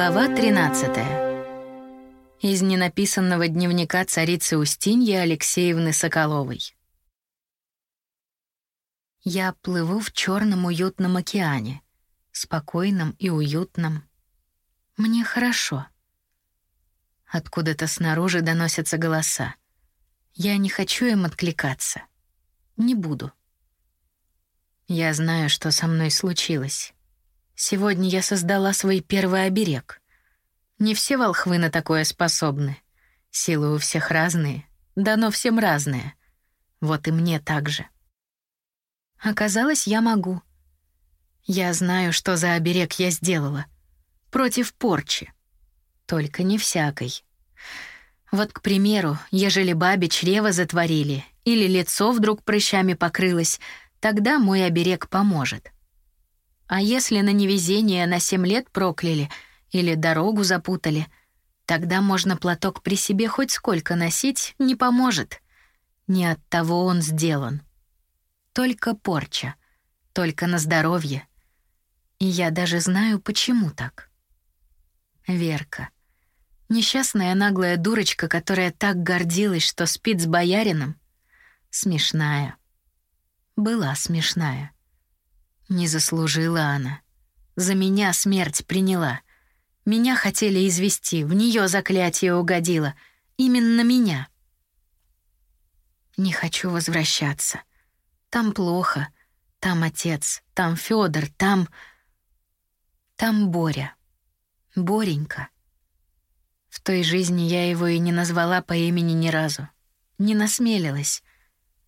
Глава 13. Из ненаписанного дневника царицы Устиньи Алексеевны Соколовой. Я плыву в черном уютном океане, спокойном и уютном. Мне хорошо. Откуда-то снаружи доносятся голоса. Я не хочу им откликаться. Не буду. Я знаю, что со мной случилось. Сегодня я создала свой первый оберег. Не все волхвы на такое способны. Силы у всех разные, дано всем разное. Вот и мне так же. Оказалось, я могу. Я знаю, что за оберег я сделала. Против порчи. Только не всякой. Вот, к примеру, ежели бабе чрево затворили или лицо вдруг прыщами покрылось, тогда мой оберег поможет. А если на невезение на семь лет прокляли или дорогу запутали, тогда можно платок при себе хоть сколько носить, не поможет. Не от того он сделан. Только порча, только на здоровье. И я даже знаю, почему так. Верка. Несчастная наглая дурочка, которая так гордилась, что спит с боярином. Смешная. Была смешная. Не заслужила она. За меня смерть приняла. Меня хотели извести, в нее заклятие угодило. Именно меня. Не хочу возвращаться. Там плохо. Там отец, там Федор, там... Там Боря. Боренька. В той жизни я его и не назвала по имени ни разу. Не насмелилась.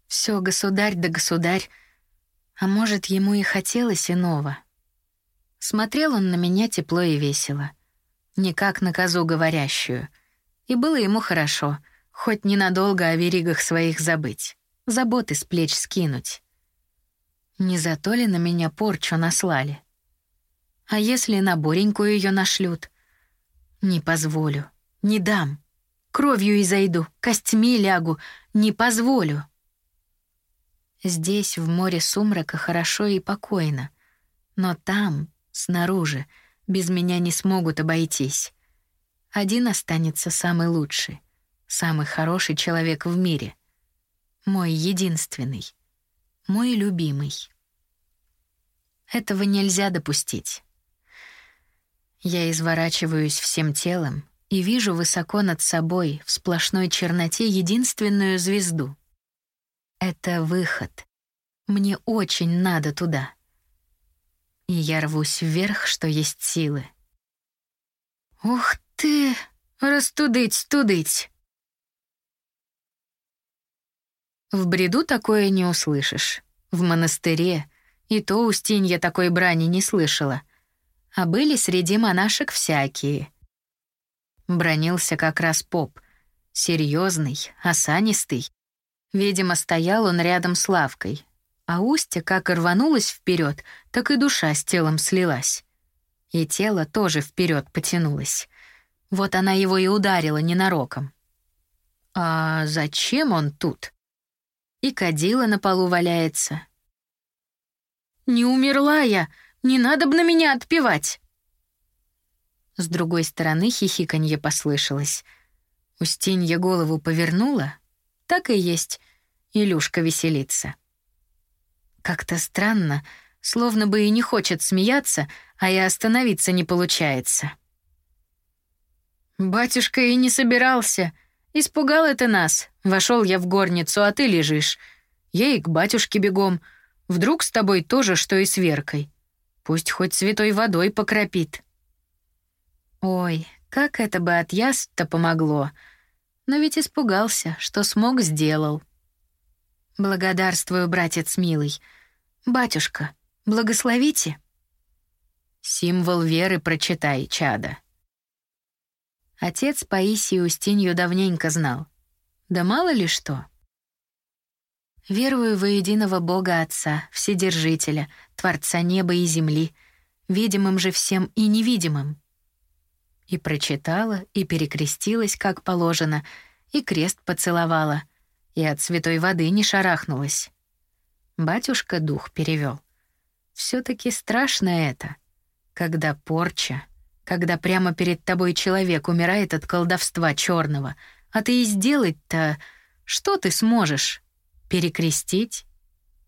Все, государь да государь, а может, ему и хотелось иного. Смотрел он на меня тепло и весело. Не как на козу говорящую. И было ему хорошо, хоть ненадолго о веригах своих забыть, заботы с плеч скинуть. Не за то ли на меня порчу наслали? А если на Бореньку ее нашлют? Не позволю, не дам. Кровью и зайду, костьми лягу, не позволю. Здесь, в море сумрака, хорошо и покойно. Но там, снаружи, без меня не смогут обойтись. Один останется самый лучший, самый хороший человек в мире. Мой единственный, мой любимый. Этого нельзя допустить. Я изворачиваюсь всем телом и вижу высоко над собой в сплошной черноте единственную звезду — это выход. Мне очень надо туда. И я рвусь вверх, что есть силы. Ух ты, растудыть, тудыть. В бреду такое не услышишь. В монастыре и то Устинья такой брани не слышала. А были среди монашек всякие. Бронился как раз поп. Серьезный, осанистый, Видимо, стоял он рядом с лавкой, а Устья как и рванулась вперед, так и душа с телом слилась. И тело тоже вперед потянулось. Вот она его и ударила ненароком. А зачем он тут? И кадила на полу валяется. «Не умерла я! Не надо бы на меня отпевать!» С другой стороны хихиканье послышалось. Устинья голову повернула, так и есть. Илюшка веселится. Как-то странно, словно бы и не хочет смеяться, а и остановиться не получается. Батюшка и не собирался. Испугал это нас. Вошел я в горницу, а ты лежишь. Я и к батюшке бегом. Вдруг с тобой тоже, что и с Веркой. Пусть хоть святой водой покропит. Ой, как это бы от яст-то помогло — но ведь испугался, что смог, сделал. Благодарствую, братец милый. Батюшка, благословите. Символ веры прочитай, чада. Отец Паисий Устинью давненько знал. Да мало ли что. Верую во единого Бога Отца, Вседержителя, Творца неба и земли, видимым же всем и невидимым, и прочитала, и перекрестилась, как положено, и крест поцеловала, и от святой воды не шарахнулась. Батюшка дух перевел. все таки страшно это, когда порча, когда прямо перед тобой человек умирает от колдовства черного, а ты и сделать-то что ты сможешь? Перекрестить?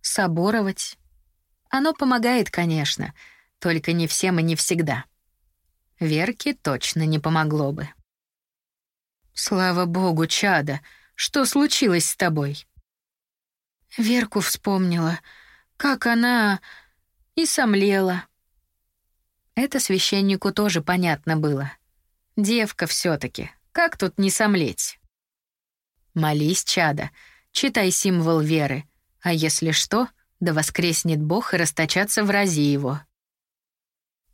Соборовать? Оно помогает, конечно, только не всем и не всегда. Верке точно не помогло бы. Слава богу, чада, что случилось с тобой? Верку вспомнила, как она и сомлела. Это священнику тоже понятно было. Девка все таки как тут не сомлеть? Молись, чада, читай символ веры, а если что, да воскреснет Бог и расточаться в рази его.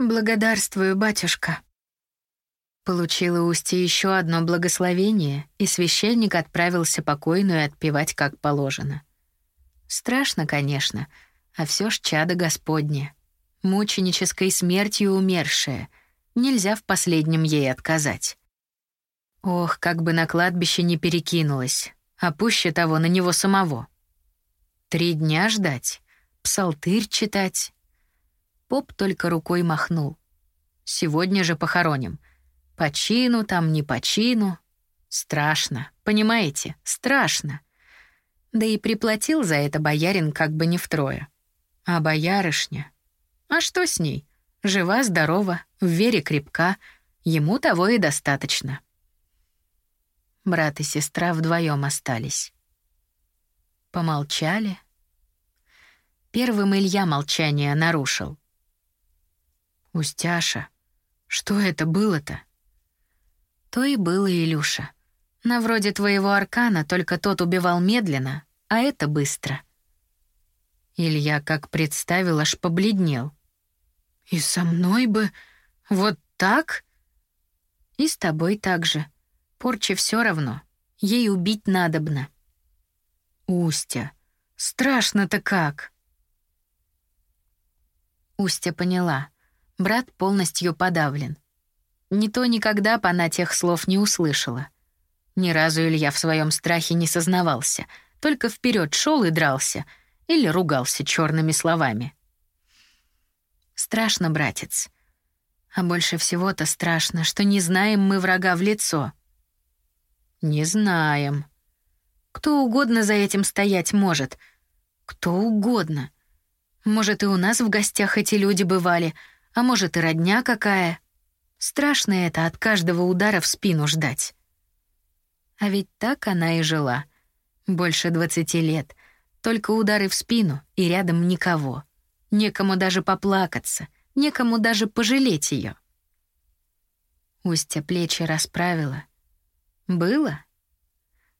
Благодарствую, батюшка. Получила Устья еще одно благословение, и священник отправился покойную отпевать как положено. Страшно, конечно, а все ж чадо Господне. Мученической смертью умершая. Нельзя в последнем ей отказать. Ох, как бы на кладбище не перекинулась, а пуще того на него самого. Три дня ждать, псалтырь читать. Поп только рукой махнул. Сегодня же похороним. По чину там, не по чину. Страшно, понимаете, страшно. Да и приплатил за это боярин как бы не втрое. А боярышня... А что с ней? Жива, здорова, в вере крепка. Ему того и достаточно. Брат и сестра вдвоем остались. Помолчали. Первым Илья молчание нарушил. «Устяша, что это было-то?» То и было, Илюша. На вроде твоего аркана, только тот убивал медленно, а это быстро. Илья как представил, аж побледнел. «И со мной бы вот так?» «И с тобой так же. Порче все равно. Ей убить надобно». «Устя, страшно-то как!» Устя поняла. Брат полностью подавлен. Ни то никогда она тех слов не услышала. Ни разу Илья в своем страхе не сознавался, только вперед шел и дрался или ругался черными словами. Страшно, братец. А больше всего-то страшно, что не знаем мы врага в лицо. Не знаем. Кто угодно за этим стоять может. Кто угодно. Может, и у нас в гостях эти люди бывали, а может, и родня какая. Страшно это от каждого удара в спину ждать. А ведь так она и жила. Больше двадцати лет. Только удары в спину и рядом никого. Некому даже поплакаться, некому даже пожалеть ее. Устья плечи расправила. Было?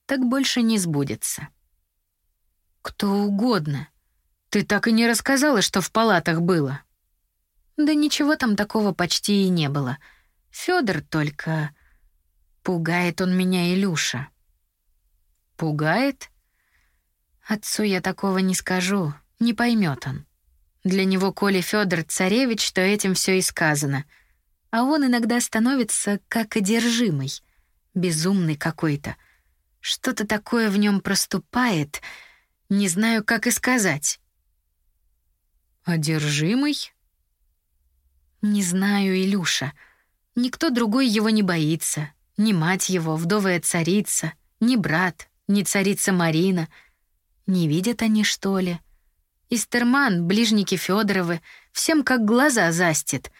Так больше не сбудется. Кто угодно. Ты так и не рассказала, что в палатах было. Да ничего там такого почти и не было. Федор только... Пугает он меня, Илюша. Пугает? Отцу я такого не скажу, не поймет он. Для него Коля Федор царевич, то этим все и сказано. А он иногда становится как одержимый, безумный какой-то. Что-то такое в нем проступает, не знаю, как и сказать. Одержимый? Не знаю, Илюша. Никто другой его не боится. Ни мать его, вдовая царица, ни брат, ни царица Марина. Не видят они, что ли? — Истерман, ближники Федоровы, всем как глаза застит.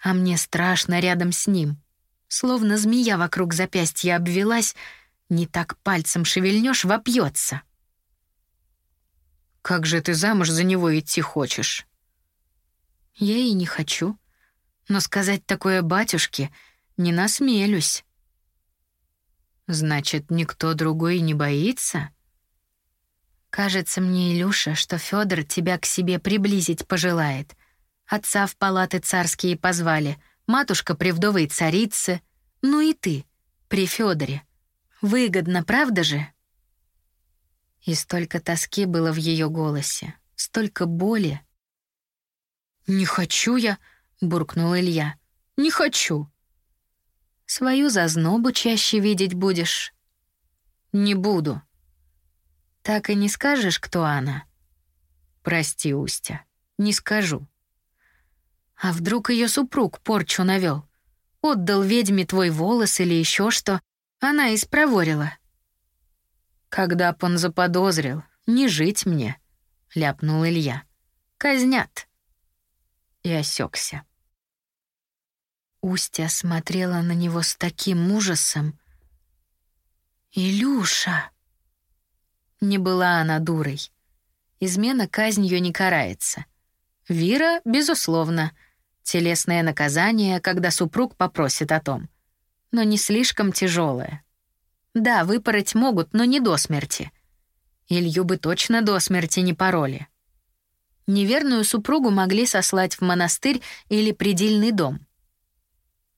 А мне страшно рядом с ним. Словно змея вокруг запястья обвелась, не так пальцем шевельнешь, вопьется. «Как же ты замуж за него идти хочешь?» «Я и не хочу. Но сказать такое батюшке не насмелюсь». «Значит, никто другой не боится?» Кажется мне, Илюша, что Федор тебя к себе приблизить пожелает. Отца в палаты царские позвали, матушка при вдовой царице, ну и ты, при Федоре. Выгодно, правда же? И столько тоски было в ее голосе, столько боли. «Не хочу я», — буркнул Илья. «Не хочу». «Свою зазнобу чаще видеть будешь?» «Не буду», так и не скажешь, кто она? Прости, Устя, не скажу. А вдруг ее супруг порчу навел? Отдал ведьме твой волос или еще что. Она и спроворила. Когда б он заподозрил, не жить мне, ляпнул Илья. Казнят. И осекся. Устья смотрела на него с таким ужасом. «Илюша!» Не была она дурой. Измена казнью не карается. Вира, безусловно, телесное наказание, когда супруг попросит о том. Но не слишком тяжелое. Да, выпороть могут, но не до смерти. Илью бы точно до смерти не пороли. Неверную супругу могли сослать в монастырь или предельный дом.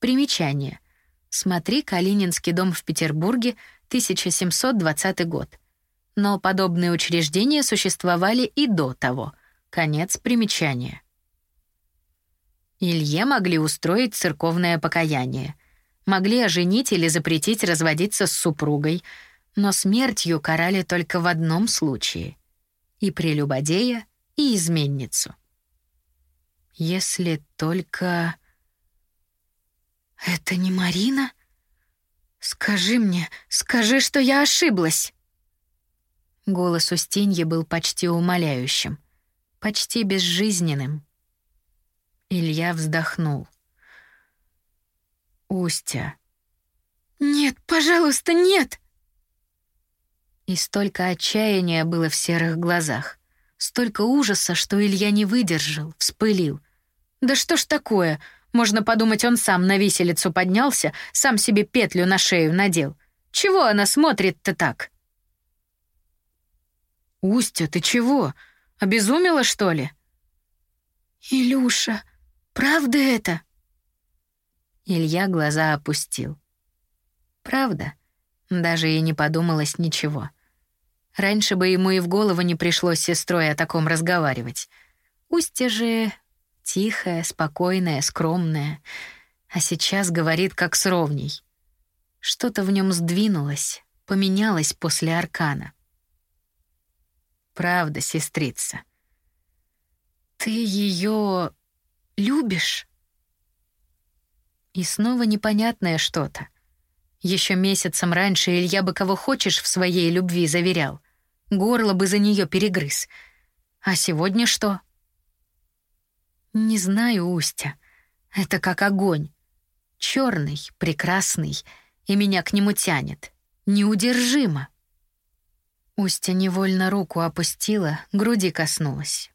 Примечание. Смотри «Калининский дом в Петербурге», 1720 год но подобные учреждения существовали и до того. Конец примечания. Илье могли устроить церковное покаяние. Могли оженить или запретить разводиться с супругой, но смертью карали только в одном случае — и прелюбодея, и изменницу. Если только... «Это не Марина? Скажи мне, скажи, что я ошиблась!» Голос Устиньи был почти умоляющим, почти безжизненным. Илья вздохнул. «Устя». «Нет, пожалуйста, нет!» И столько отчаяния было в серых глазах, столько ужаса, что Илья не выдержал, вспылил. «Да что ж такое? Можно подумать, он сам на виселицу поднялся, сам себе петлю на шею надел. Чего она смотрит-то так?» «Устя, ты чего? Обезумела, что ли?» «Илюша, правда это?» Илья глаза опустил. «Правда?» Даже и не подумалось ничего. Раньше бы ему и в голову не пришлось с сестрой о таком разговаривать. Устья же тихая, спокойная, скромная, а сейчас говорит как с ровней. Что-то в нем сдвинулось, поменялось после аркана. Правда, сестрица. Ты ее любишь? И снова непонятное что-то. Еще месяцем раньше Илья бы кого хочешь в своей любви заверял. Горло бы за нее перегрыз. А сегодня что? Не знаю, Устя. Это как огонь. Черный, прекрасный, и меня к нему тянет. Неудержимо. Устя невольно руку опустила, груди коснулась.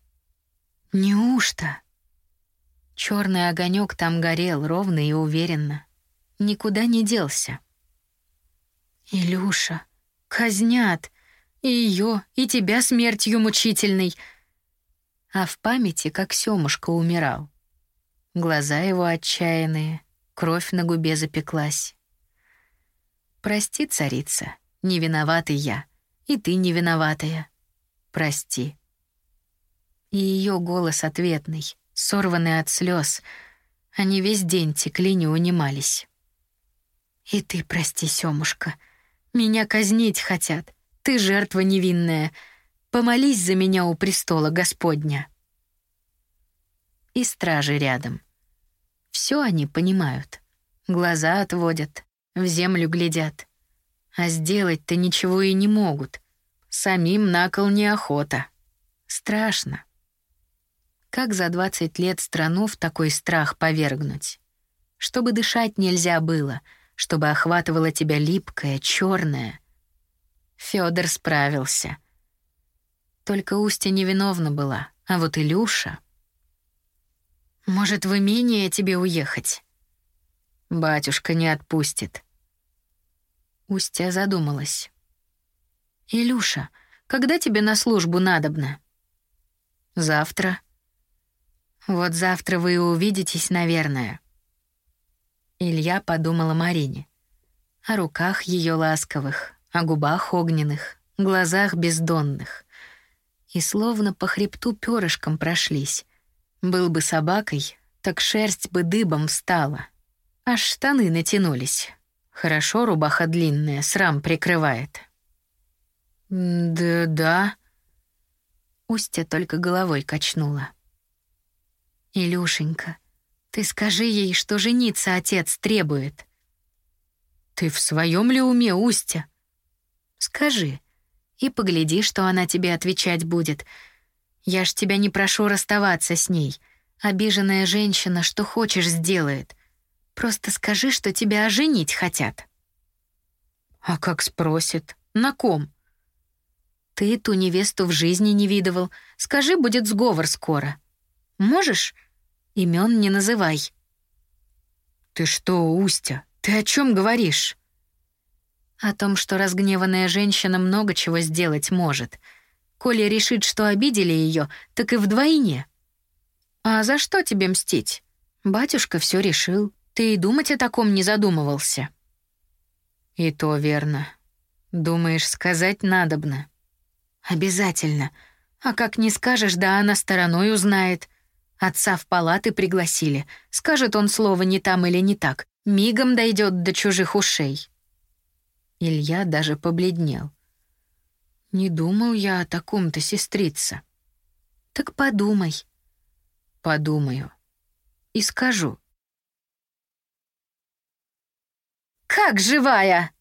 Неужто? Черный огонек там горел ровно и уверенно. Никуда не делся. Илюша, казнят. И ее, и тебя смертью мучительной. А в памяти, как Сёмушка умирал. Глаза его отчаянные, кровь на губе запеклась. Прости, царица, не виноватый я. И ты не виноватая. Прости. И ее голос ответный, сорванный от слез. Они весь день текли, не унимались. И ты прости, Сёмушка. Меня казнить хотят. Ты жертва невинная. Помолись за меня у престола Господня. И стражи рядом. Все они понимают. Глаза отводят, в землю глядят. А сделать-то ничего и не могут. Самим на кол неохота. Страшно. Как за 20 лет страну в такой страх повергнуть? Чтобы дышать нельзя было, чтобы охватывало тебя липкое, черное. Федор справился. Только Устья невиновна была, а вот Илюша... Может, в имение тебе уехать? Батюшка не отпустит. Устья задумалась. «Илюша, когда тебе на службу надобно?» «Завтра». «Вот завтра вы и увидитесь, наверное». Илья подумал о Марине. О руках ее ласковых, о губах огненных, глазах бездонных. И словно по хребту перышком прошлись. Был бы собакой, так шерсть бы дыбом встала. Аж штаны натянулись. Хорошо рубаха длинная, срам прикрывает. Да-да. Устья только головой качнула. Илюшенька, Ты скажи ей, что жениться отец требует. Ты в своем ли уме, Устя? Скажи. И погляди, что она тебе отвечать будет. Я ж тебя не прошу расставаться с ней. Обиженная женщина что хочешь сделает. Просто скажи, что тебя оженить хотят. А как спросит? На ком? Ты ту невесту в жизни не видывал. Скажи, будет сговор скоро. Можешь? Имен не называй. Ты что, Устя? Ты о чем говоришь? О том, что разгневанная женщина много чего сделать может. Коли решит, что обидели ее, так и вдвойне. А за что тебе мстить? Батюшка все решил. Ты и думать о таком не задумывался. И то верно. Думаешь, сказать надобно. Обязательно. А как не скажешь, да она стороной узнает. Отца в палаты пригласили. Скажет он слово не там или не так. Мигом дойдет до чужих ушей. Илья даже побледнел. Не думал я о таком-то, сестрица. Так подумай. Подумаю. И скажу. Как живая?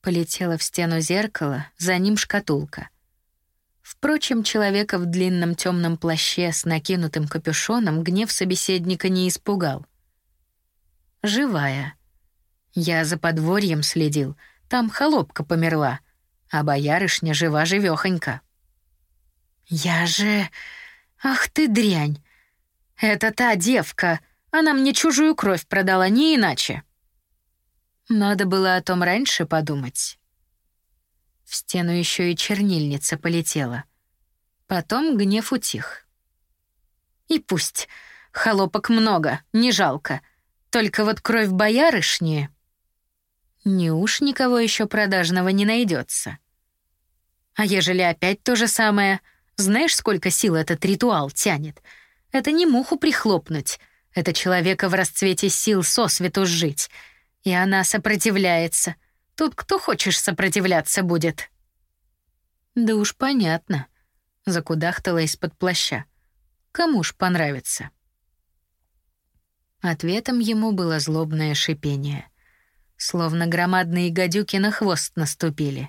Полетела в стену зеркало, за ним шкатулка. Впрочем, человека в длинном темном плаще с накинутым капюшоном гнев собеседника не испугал. Живая. Я за подворьем следил, там холопка померла, а боярышня жива-живёхонька. Я же... Ах ты дрянь! Это та девка, она мне чужую кровь продала, не иначе. Надо было о том раньше подумать. В стену еще и чернильница полетела. Потом гнев утих. И пусть. Холопок много, не жалко. Только вот кровь боярышни... Не уж никого еще продажного не найдется. А ежели опять то же самое, знаешь, сколько сил этот ритуал тянет? Это не муху прихлопнуть, это человека в расцвете сил сосвету сжить — и она сопротивляется. Тут кто хочешь сопротивляться будет. Да уж понятно. Закудахтала из-под плаща. Кому ж понравится? Ответом ему было злобное шипение. Словно громадные гадюки на хвост наступили.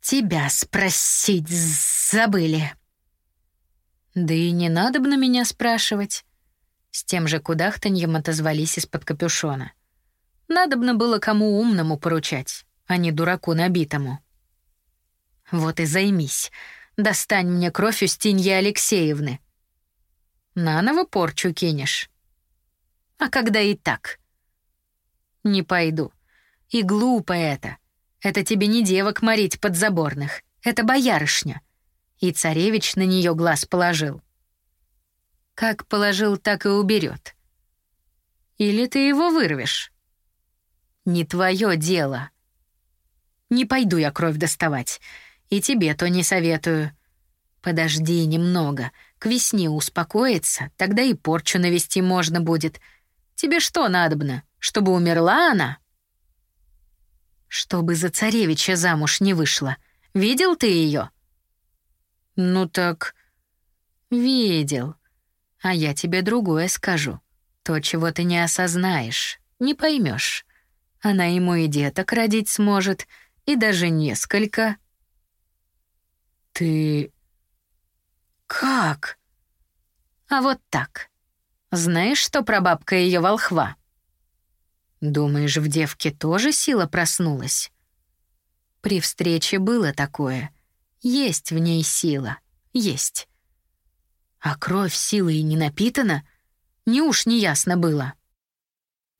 «Тебя спросить забыли!» «Да и не надо бы на меня спрашивать». С тем же кудахтаньем отозвались из-под капюшона. Надобно было кому умному поручать, а не дураку набитому. Вот и займись. Достань мне кровь у Стиньи Алексеевны. Наново порчу кинешь. А когда и так? Не пойду. И глупо это. Это тебе не девок морить подзаборных. Это боярышня. И царевич на нее глаз положил. Как положил, так и уберет. Или ты его вырвешь? Не твое дело. Не пойду я кровь доставать. И тебе то не советую. Подожди немного. К весне успокоится, тогда и порчу навести можно будет. Тебе что надобно? Чтобы умерла она? Чтобы за царевича замуж не вышла. Видел ты ее? Ну так... Видел. А я тебе другое скажу. То, чего ты не осознаешь, не поймешь. Она ему и деток родить сможет, и даже несколько. Ты... Как? А вот так. Знаешь, что прабабка ее волхва? Думаешь, в девке тоже сила проснулась? При встрече было такое. Есть в ней сила. Есть. А кровь силой не напитана? Не уж не ясно было.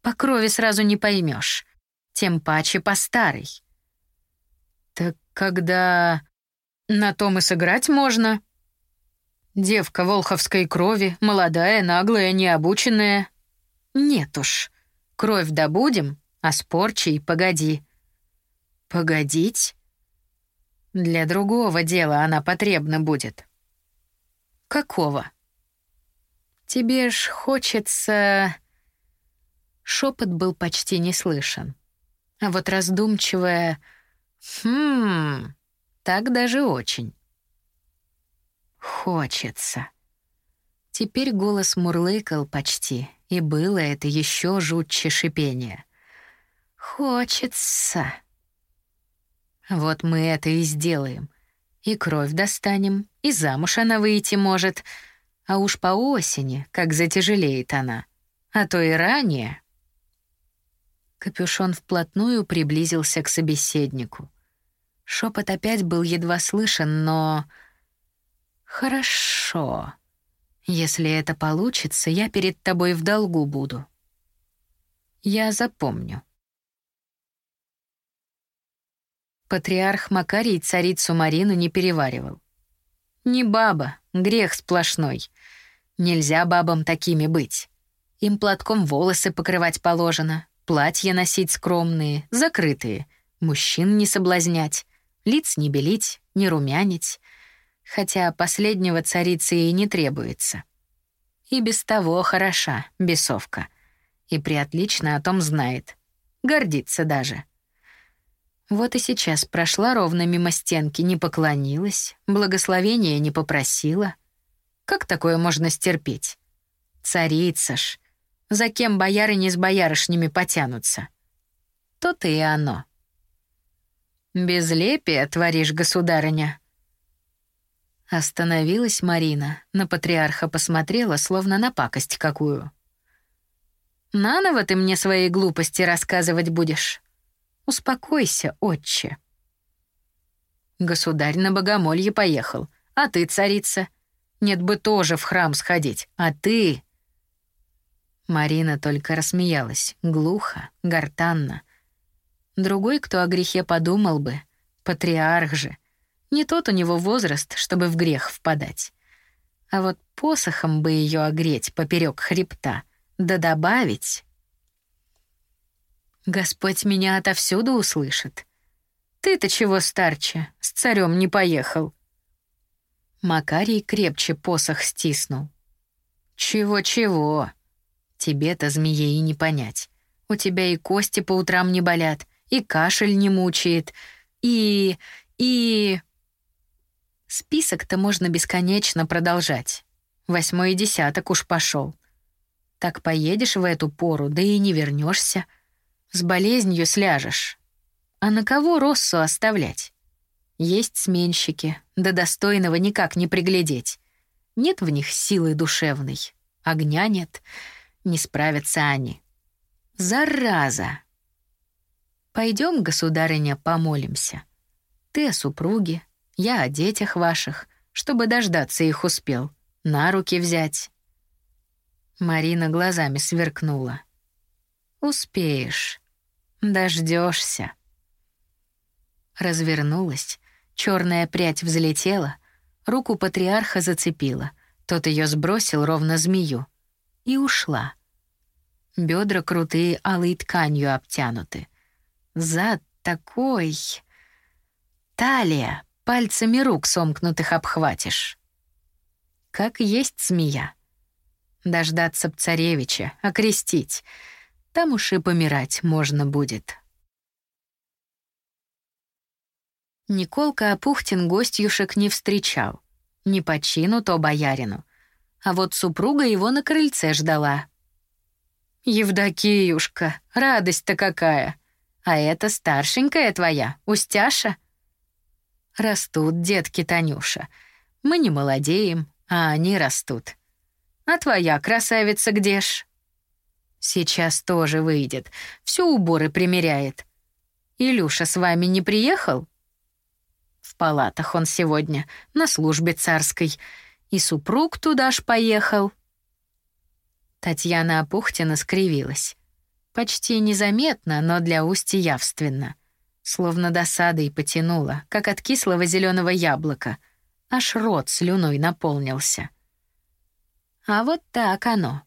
По крови сразу не поймешь тем паче по старой. Так когда на том и сыграть можно. Девка волховской крови, молодая, наглая, необученная. Нет уж. Кровь добудем, а с порчей погоди. Погодить? Для другого дела она потребна будет. Какого? Тебе ж хочется... Шепот был почти не слышен. А вот раздумчивая «Хм...» Так даже очень. Хочется. Теперь голос мурлыкал почти, и было это еще жутче шипение. «Хочется». Вот мы это и сделаем. И кровь достанем, и замуж она выйти может. А уж по осени, как затяжелеет она. А то и ранее. Капюшон вплотную приблизился к собеседнику. Шепот опять был едва слышен, но... «Хорошо. Если это получится, я перед тобой в долгу буду. Я запомню». Патриарх Макарий царицу Марину не переваривал. «Не баба, грех сплошной. Нельзя бабам такими быть. Им платком волосы покрывать положено, Платья носить скромные, закрытые, мужчин не соблазнять, лиц не белить, не румянить, хотя последнего царицы и не требуется. И без того хороша бесовка, и приотлично о том знает, гордится даже. Вот и сейчас прошла ровно мимо стенки, не поклонилась, благословения не попросила. Как такое можно стерпеть? Царица ж, за кем боярыни с боярышнями потянутся. То-то и оно. «Безлепие творишь, государыня». Остановилась Марина, на патриарха посмотрела, словно на пакость какую. «Наново ты мне свои глупости рассказывать будешь? Успокойся, отче». Государь на богомолье поехал, а ты, царица, нет бы тоже в храм сходить, а ты Марина только рассмеялась, глухо, гортанно. Другой, кто о грехе подумал бы, патриарх же. Не тот у него возраст, чтобы в грех впадать. А вот посохом бы ее огреть поперек хребта, да добавить... Господь меня отовсюду услышит. Ты-то чего старче, с царем не поехал? Макарий крепче посох стиснул. Чего-чего? Тебе-то, змее, и не понять. У тебя и кости по утрам не болят, и кашель не мучает, и... и... Список-то можно бесконечно продолжать. Восьмой десяток уж пошел. Так поедешь в эту пору, да и не вернешься. С болезнью сляжешь. А на кого Россу оставлять? Есть сменщики, да достойного никак не приглядеть. Нет в них силы душевной, огня нет — не справятся они. Зараза! Пойдем, государыня, помолимся. Ты о супруге, я о детях ваших, чтобы дождаться их успел, на руки взять. Марина глазами сверкнула. Успеешь, дождешься. Развернулась, черная прядь взлетела, руку патриарха зацепила. Тот ее сбросил ровно змею и ушла. Бедра крутые алой тканью обтянуты. Зад такой... Талия, пальцами рук сомкнутых обхватишь. Как есть змея. Дождаться б царевича, окрестить. Там уж и помирать можно будет. Николка Апухтин гостюшек не встречал. Не по чину то боярину — а вот супруга его на крыльце ждала. «Евдокиюшка, радость-то какая! А это старшенькая твоя, Устяша?» «Растут детки, Танюша. Мы не молодеем, а они растут. А твоя красавица где ж?» «Сейчас тоже выйдет, все уборы примеряет. Илюша с вами не приехал?» «В палатах он сегодня, на службе царской», и супруг туда ж поехал. Татьяна Апухтина скривилась. Почти незаметно, но для Усти явственно. Словно досадой потянула, как от кислого зеленого яблока. Аж рот слюной наполнился. А вот так оно.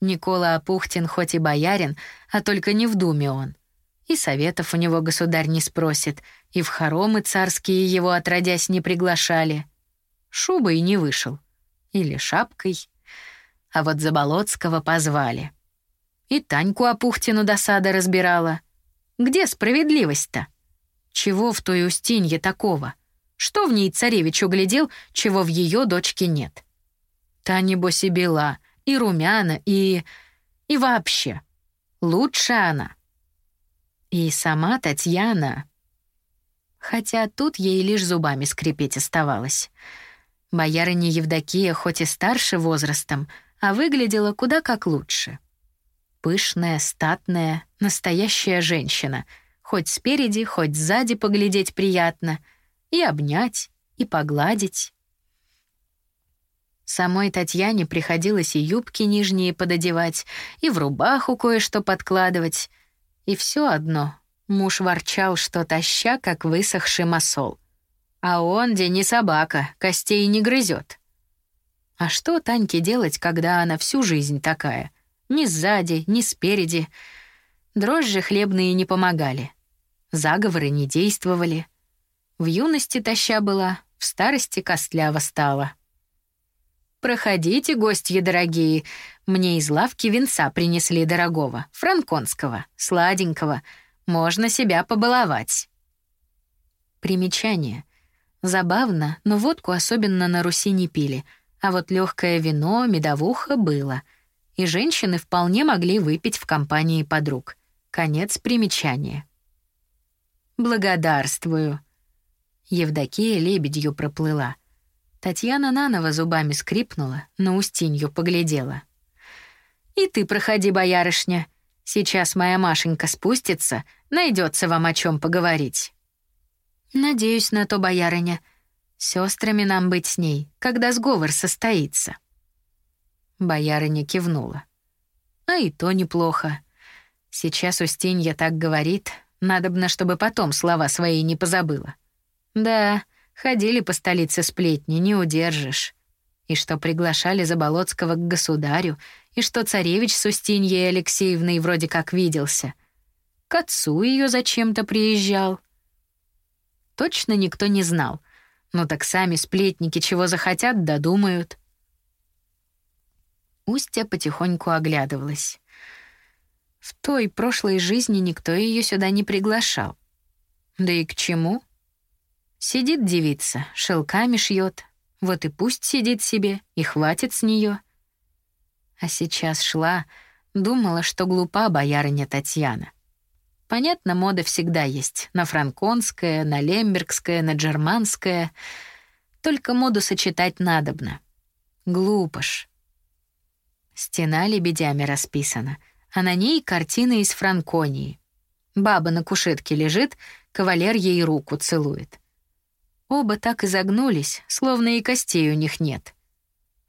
Никола Апухтин хоть и боярин, а только не в думе он. И советов у него государь не спросит, и в хоромы царские его отродясь не приглашали — шубой не вышел. Или шапкой. А вот Заболоцкого позвали. И Таньку Апухтину досада разбирала. Где справедливость-то? Чего в той Устинье такого? Что в ней царевич углядел, чего в ее дочке нет? Та, небось, и бела, и румяна, и... и вообще. Лучше она. И сама Татьяна... Хотя тут ей лишь зубами скрипеть оставалось. Боярыня Евдокия хоть и старше возрастом, а выглядела куда как лучше. Пышная, статная, настоящая женщина. Хоть спереди, хоть сзади поглядеть приятно. И обнять, и погладить. Самой Татьяне приходилось и юбки нижние пододевать, и в рубаху кое-что подкладывать. И все одно. Муж ворчал, что таща, как высохший масол. А он, где не собака, костей не грызет. А что Таньке делать, когда она всю жизнь такая? Ни сзади, ни спереди. Дрожжи хлебные не помогали. Заговоры не действовали. В юности таща была, в старости костлява стала. «Проходите, гостья дорогие. Мне из лавки венца принесли дорогого, франконского, сладенького. Можно себя побаловать». Примечание. Забавно, но водку особенно на Руси не пили — а вот легкое вино, медовуха было. И женщины вполне могли выпить в компании подруг. Конец примечания. «Благодарствую». Евдокия лебедью проплыла. Татьяна наново зубами скрипнула, на Устинью поглядела. «И ты проходи, боярышня. Сейчас моя Машенька спустится, найдется вам о чем поговорить». «Надеюсь на то, боярыня», Сестрами нам быть с ней, когда сговор состоится. Боярыня кивнула. А и то неплохо. Сейчас Устинья так говорит, надобно, чтобы потом слова свои не позабыла. Да, ходили по столице сплетни, не удержишь. И что приглашали Заболоцкого к государю, и что царевич с Устиньей Алексеевной вроде как виделся. К отцу ее зачем-то приезжал. Точно никто не знал — ну так сами сплетники чего захотят, додумают. Устья потихоньку оглядывалась. В той прошлой жизни никто ее сюда не приглашал. Да и к чему? Сидит девица, шелками шьет. Вот и пусть сидит себе, и хватит с нее. А сейчас шла, думала, что глупа боярыня Татьяна. Понятно, мода всегда есть. На франконское, на лембергское, на джерманское. Только моду сочетать надобно. Глупо ж. Стена лебедями расписана, а на ней картина из Франконии. Баба на кушетке лежит, кавалер ей руку целует. Оба так изогнулись, словно и костей у них нет.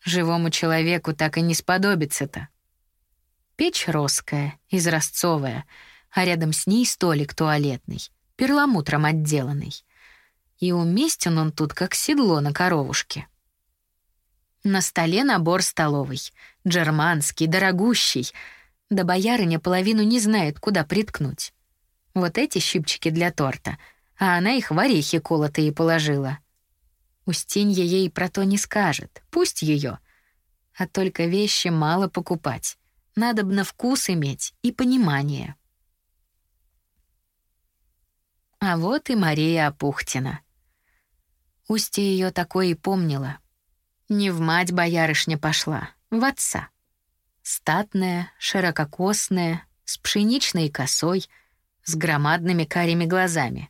Живому человеку так и не сподобится-то. Печь роская, изразцовая — а рядом с ней столик туалетный, перламутром отделанный. И уместен он тут, как седло на коровушке. На столе набор столовый, джерманский, дорогущий, да боярыня половину не знает, куда приткнуть. Вот эти щипчики для торта, а она их в орехи колотые положила. Устинья ей про то не скажет, пусть ее. А только вещи мало покупать. Надобно вкус иметь и понимание. А вот и Мария Апухтина. Устья ее такое и помнила. Не в мать боярышня пошла, в отца. Статная, ширококосная, с пшеничной косой, с громадными карими глазами.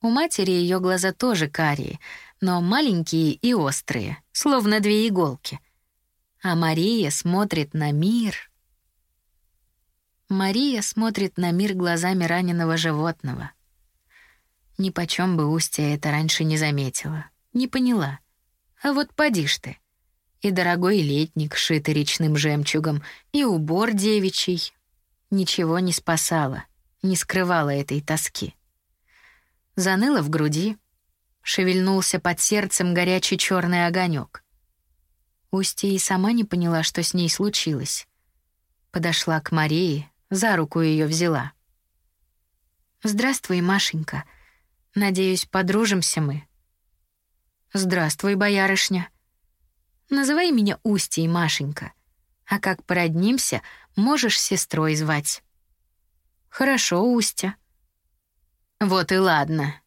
У матери ее глаза тоже карие, но маленькие и острые, словно две иголки. А Мария смотрит на мир. Мария смотрит на мир глазами раненого животного — ни почем бы Устья это раньше не заметила, не поняла. А вот поди ж ты. И дорогой летник, шитый речным жемчугом, и убор девичий. Ничего не спасало, не скрывало этой тоски. Заныло в груди, шевельнулся под сердцем горячий черный огонек. Устья и сама не поняла, что с ней случилось. Подошла к Марии, за руку ее взяла. «Здравствуй, Машенька», Надеюсь, подружимся мы. Здравствуй, боярышня. Называй меня Устьей, Машенька. А как породнимся, можешь сестрой звать. Хорошо, Устя. Вот и ладно.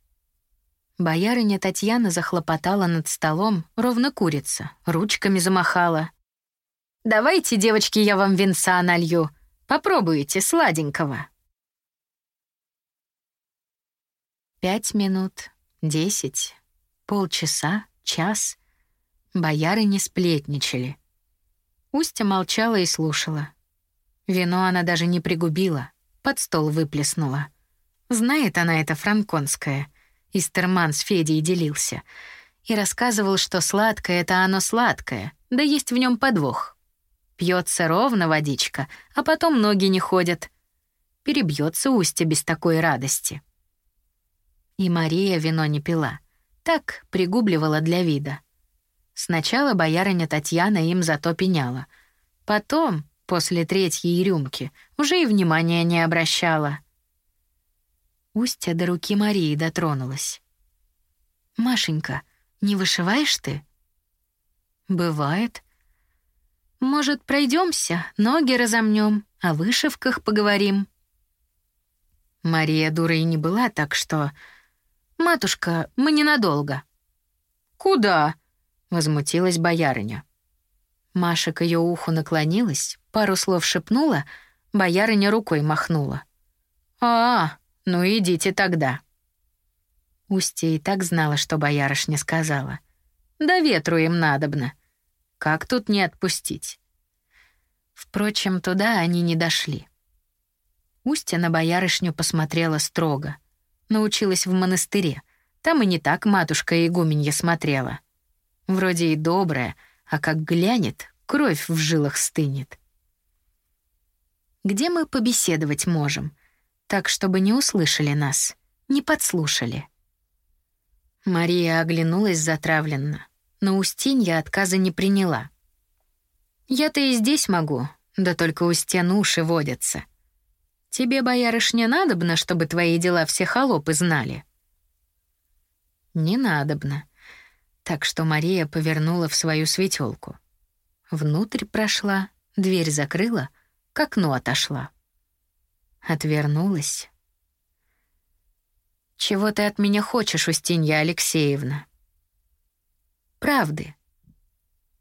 Боярыня Татьяна захлопотала над столом, ровно курица, ручками замахала. «Давайте, девочки, я вам винца налью. Попробуйте сладенького». Пять минут, десять, полчаса, час. Бояры не сплетничали. Устя молчала и слушала. Вино она даже не пригубила, под стол выплеснула. Знает она это франконское — Истерман с Федей делился. И рассказывал, что сладкое — это оно сладкое, да есть в нем подвох. Пьется ровно водичка, а потом ноги не ходят. Перебьется устье без такой радости. И Мария вино не пила. Так пригубливала для вида. Сначала боярыня Татьяна им зато пеняла. Потом, после третьей рюмки, уже и внимания не обращала — Устья до руки Марии дотронулась. «Машенька, не вышиваешь ты?» «Бывает. Может, пройдемся, ноги разомнем, о вышивках поговорим?» Мария дурой не была, так что... «Матушка, мы ненадолго». «Куда?» — возмутилась боярыня. Маша к ее уху наклонилась, пару слов шепнула, боярыня рукой махнула. «А, «Ну, идите тогда». Устья и так знала, что боярышня сказала. «Да ветру им надобно. Как тут не отпустить?» Впрочем, туда они не дошли. Устья на боярышню посмотрела строго. Научилась в монастыре. Там и не так матушка игуменья смотрела. Вроде и добрая, а как глянет, кровь в жилах стынет. «Где мы побеседовать можем?» так, чтобы не услышали нас, не подслушали. Мария оглянулась затравленно, но Устинья отказа не приняла. «Я-то и здесь могу, да только у стен уши водятся. Тебе, боярышня, надобно, чтобы твои дела все холопы знали?» «Не надобно», так что Мария повернула в свою светелку. Внутрь прошла, дверь закрыла, к окну отошла. Отвернулась. «Чего ты от меня хочешь, Устинья Алексеевна?» «Правды.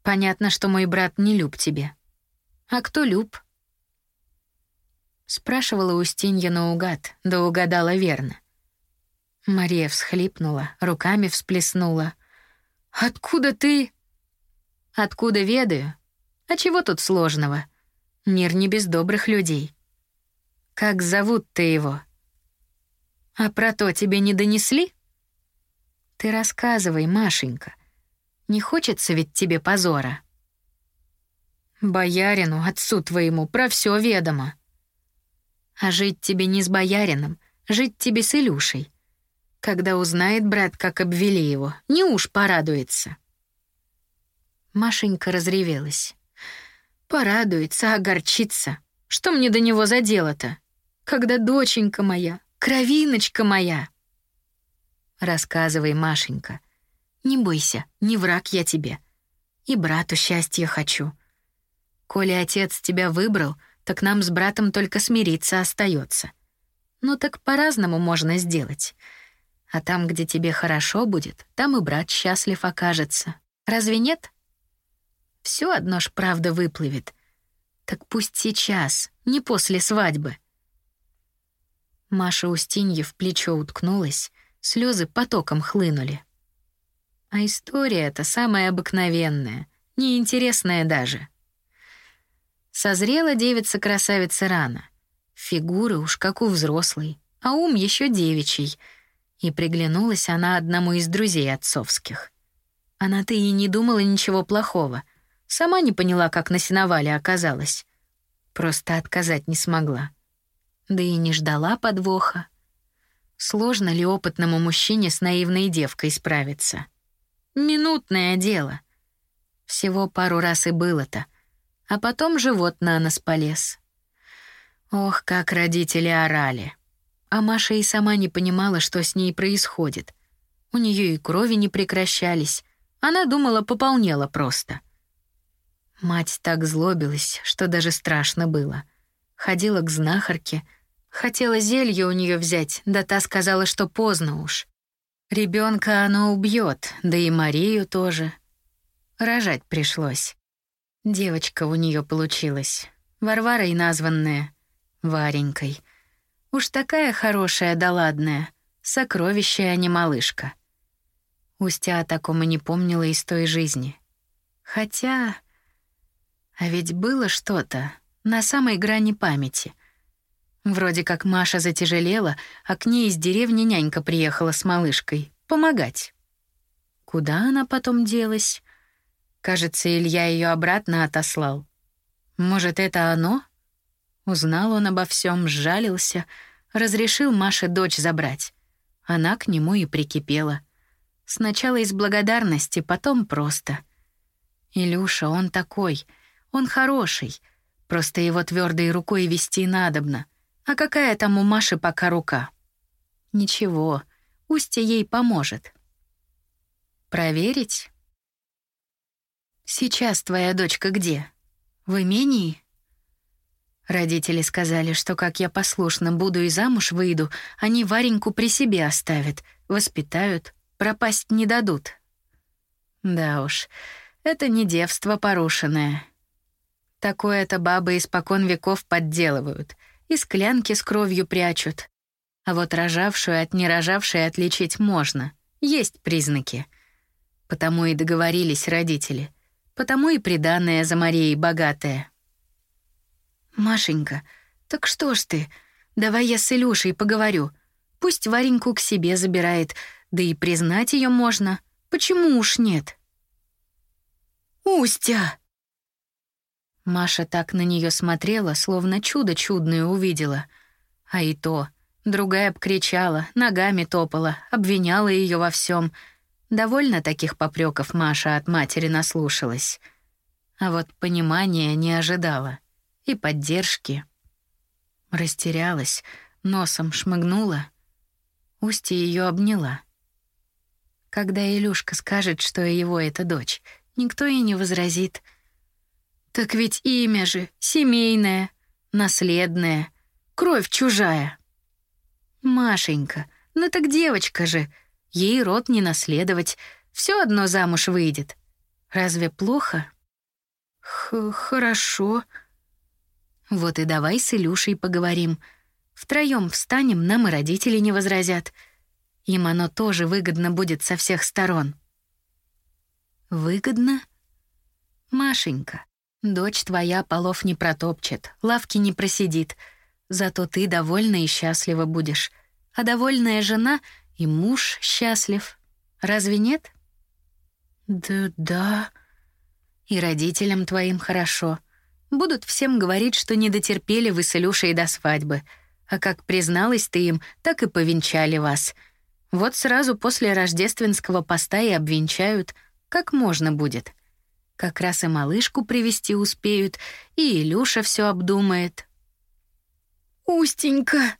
Понятно, что мой брат не люб тебе. А кто люб?» Спрашивала Устинья наугад, да угадала верно. Мария всхлипнула, руками всплеснула. «Откуда ты?» «Откуда ведаю? А чего тут сложного? Мир не без добрых людей. Как зовут-то его? А про то тебе не донесли? Ты рассказывай, Машенька. Не хочется ведь тебе позора. Боярину, отцу твоему, про все ведомо. А жить тебе не с боярином, жить тебе с Илюшей. Когда узнает брат, как обвели его, не уж порадуется. Машенька разревелась. Порадуется, огорчится. Что мне до него за дело-то? когда доченька моя, кровиночка моя. Рассказывай, Машенька. Не бойся, не враг я тебе. И брату счастья хочу. Коли отец тебя выбрал, так нам с братом только смириться остается. Ну так по-разному можно сделать. А там, где тебе хорошо будет, там и брат счастлив окажется. Разве нет? Все одно ж правда выплывет. Так пусть сейчас, не после свадьбы. Маша Устинье в плечо уткнулась, слезы потоком хлынули. А история эта самая обыкновенная, неинтересная даже. Созрела девица-красавица рано. Фигура уж как у взрослой, а ум еще девичий. И приглянулась она одному из друзей отцовских. Она-то и не думала ничего плохого. Сама не поняла, как на сеновале оказалась. Просто отказать не смогла да и не ждала подвоха. Сложно ли опытному мужчине с наивной девкой справиться? Минутное дело. Всего пару раз и было-то, а потом живот на нос полез. Ох, как родители орали. А Маша и сама не понимала, что с ней происходит. У нее и крови не прекращались. Она думала, пополнела просто. Мать так злобилась, что даже страшно было. Ходила к знахарке, Хотела зелье у нее взять, да та сказала, что поздно уж. Ребенка оно убьет, да и Марию тоже. Рожать пришлось. Девочка у нее получилась. Варварой названная. Варенькой. Уж такая хорошая да ладная. Сокровище, а не малышка. Устя о таком и не помнила из той жизни. Хотя... А ведь было что-то на самой грани памяти. Вроде как Маша затяжелела, а к ней из деревни нянька приехала с малышкой. Помогать. Куда она потом делась? Кажется, Илья ее обратно отослал. Может, это оно? Узнал он обо всем, сжалился, разрешил Маше дочь забрать. Она к нему и прикипела. Сначала из благодарности, потом просто. Илюша, он такой, он хороший, просто его твердой рукой вести надобно. А какая там у Маши пока рука? Ничего, Устья ей поможет. Проверить? Сейчас твоя дочка где? В имении? Родители сказали, что как я послушно буду и замуж выйду, они Вареньку при себе оставят, воспитают, пропасть не дадут. Да уж, это не девство порушенное. Такое-то бабы испокон веков подделывают, и склянки с кровью прячут. А вот рожавшую от нерожавшей отличить можно, есть признаки. Потому и договорились родители, потому и приданное за Марией богатое. «Машенька, так что ж ты? Давай я с Илюшей поговорю. Пусть Вареньку к себе забирает, да и признать ее можно. Почему уж нет?» «Устя!» Маша так на нее смотрела, словно чудо чудное увидела. А и то, другая обкричала, ногами топала, обвиняла ее во всем. Довольно таких попреков Маша от матери наслушалась. А вот понимания не ожидала и поддержки. Растерялась, носом шмыгнула. Устья ее обняла. Когда Илюшка скажет, что его это дочь, никто и не возразит. Так ведь имя же семейное, наследное, кровь чужая. Машенька, ну так девочка же, ей род не наследовать, все одно замуж выйдет. Разве плохо? Х хорошо. Вот и давай с Илюшей поговорим. Втроем встанем, нам и родители не возразят. Им оно тоже выгодно будет со всех сторон. Выгодно? Машенька, дочь твоя полов не протопчет, лавки не просидит. Зато ты довольна и счастлива будешь. А довольная жена и муж счастлив. Разве нет? Да, да. И родителям твоим хорошо. Будут всем говорить, что не дотерпели вы с Илюшей до свадьбы. А как призналась ты им, так и повенчали вас. Вот сразу после рождественского поста и обвенчают. Как можно будет? Как раз и малышку привести успеют, и Илюша все обдумает. «Устенька!»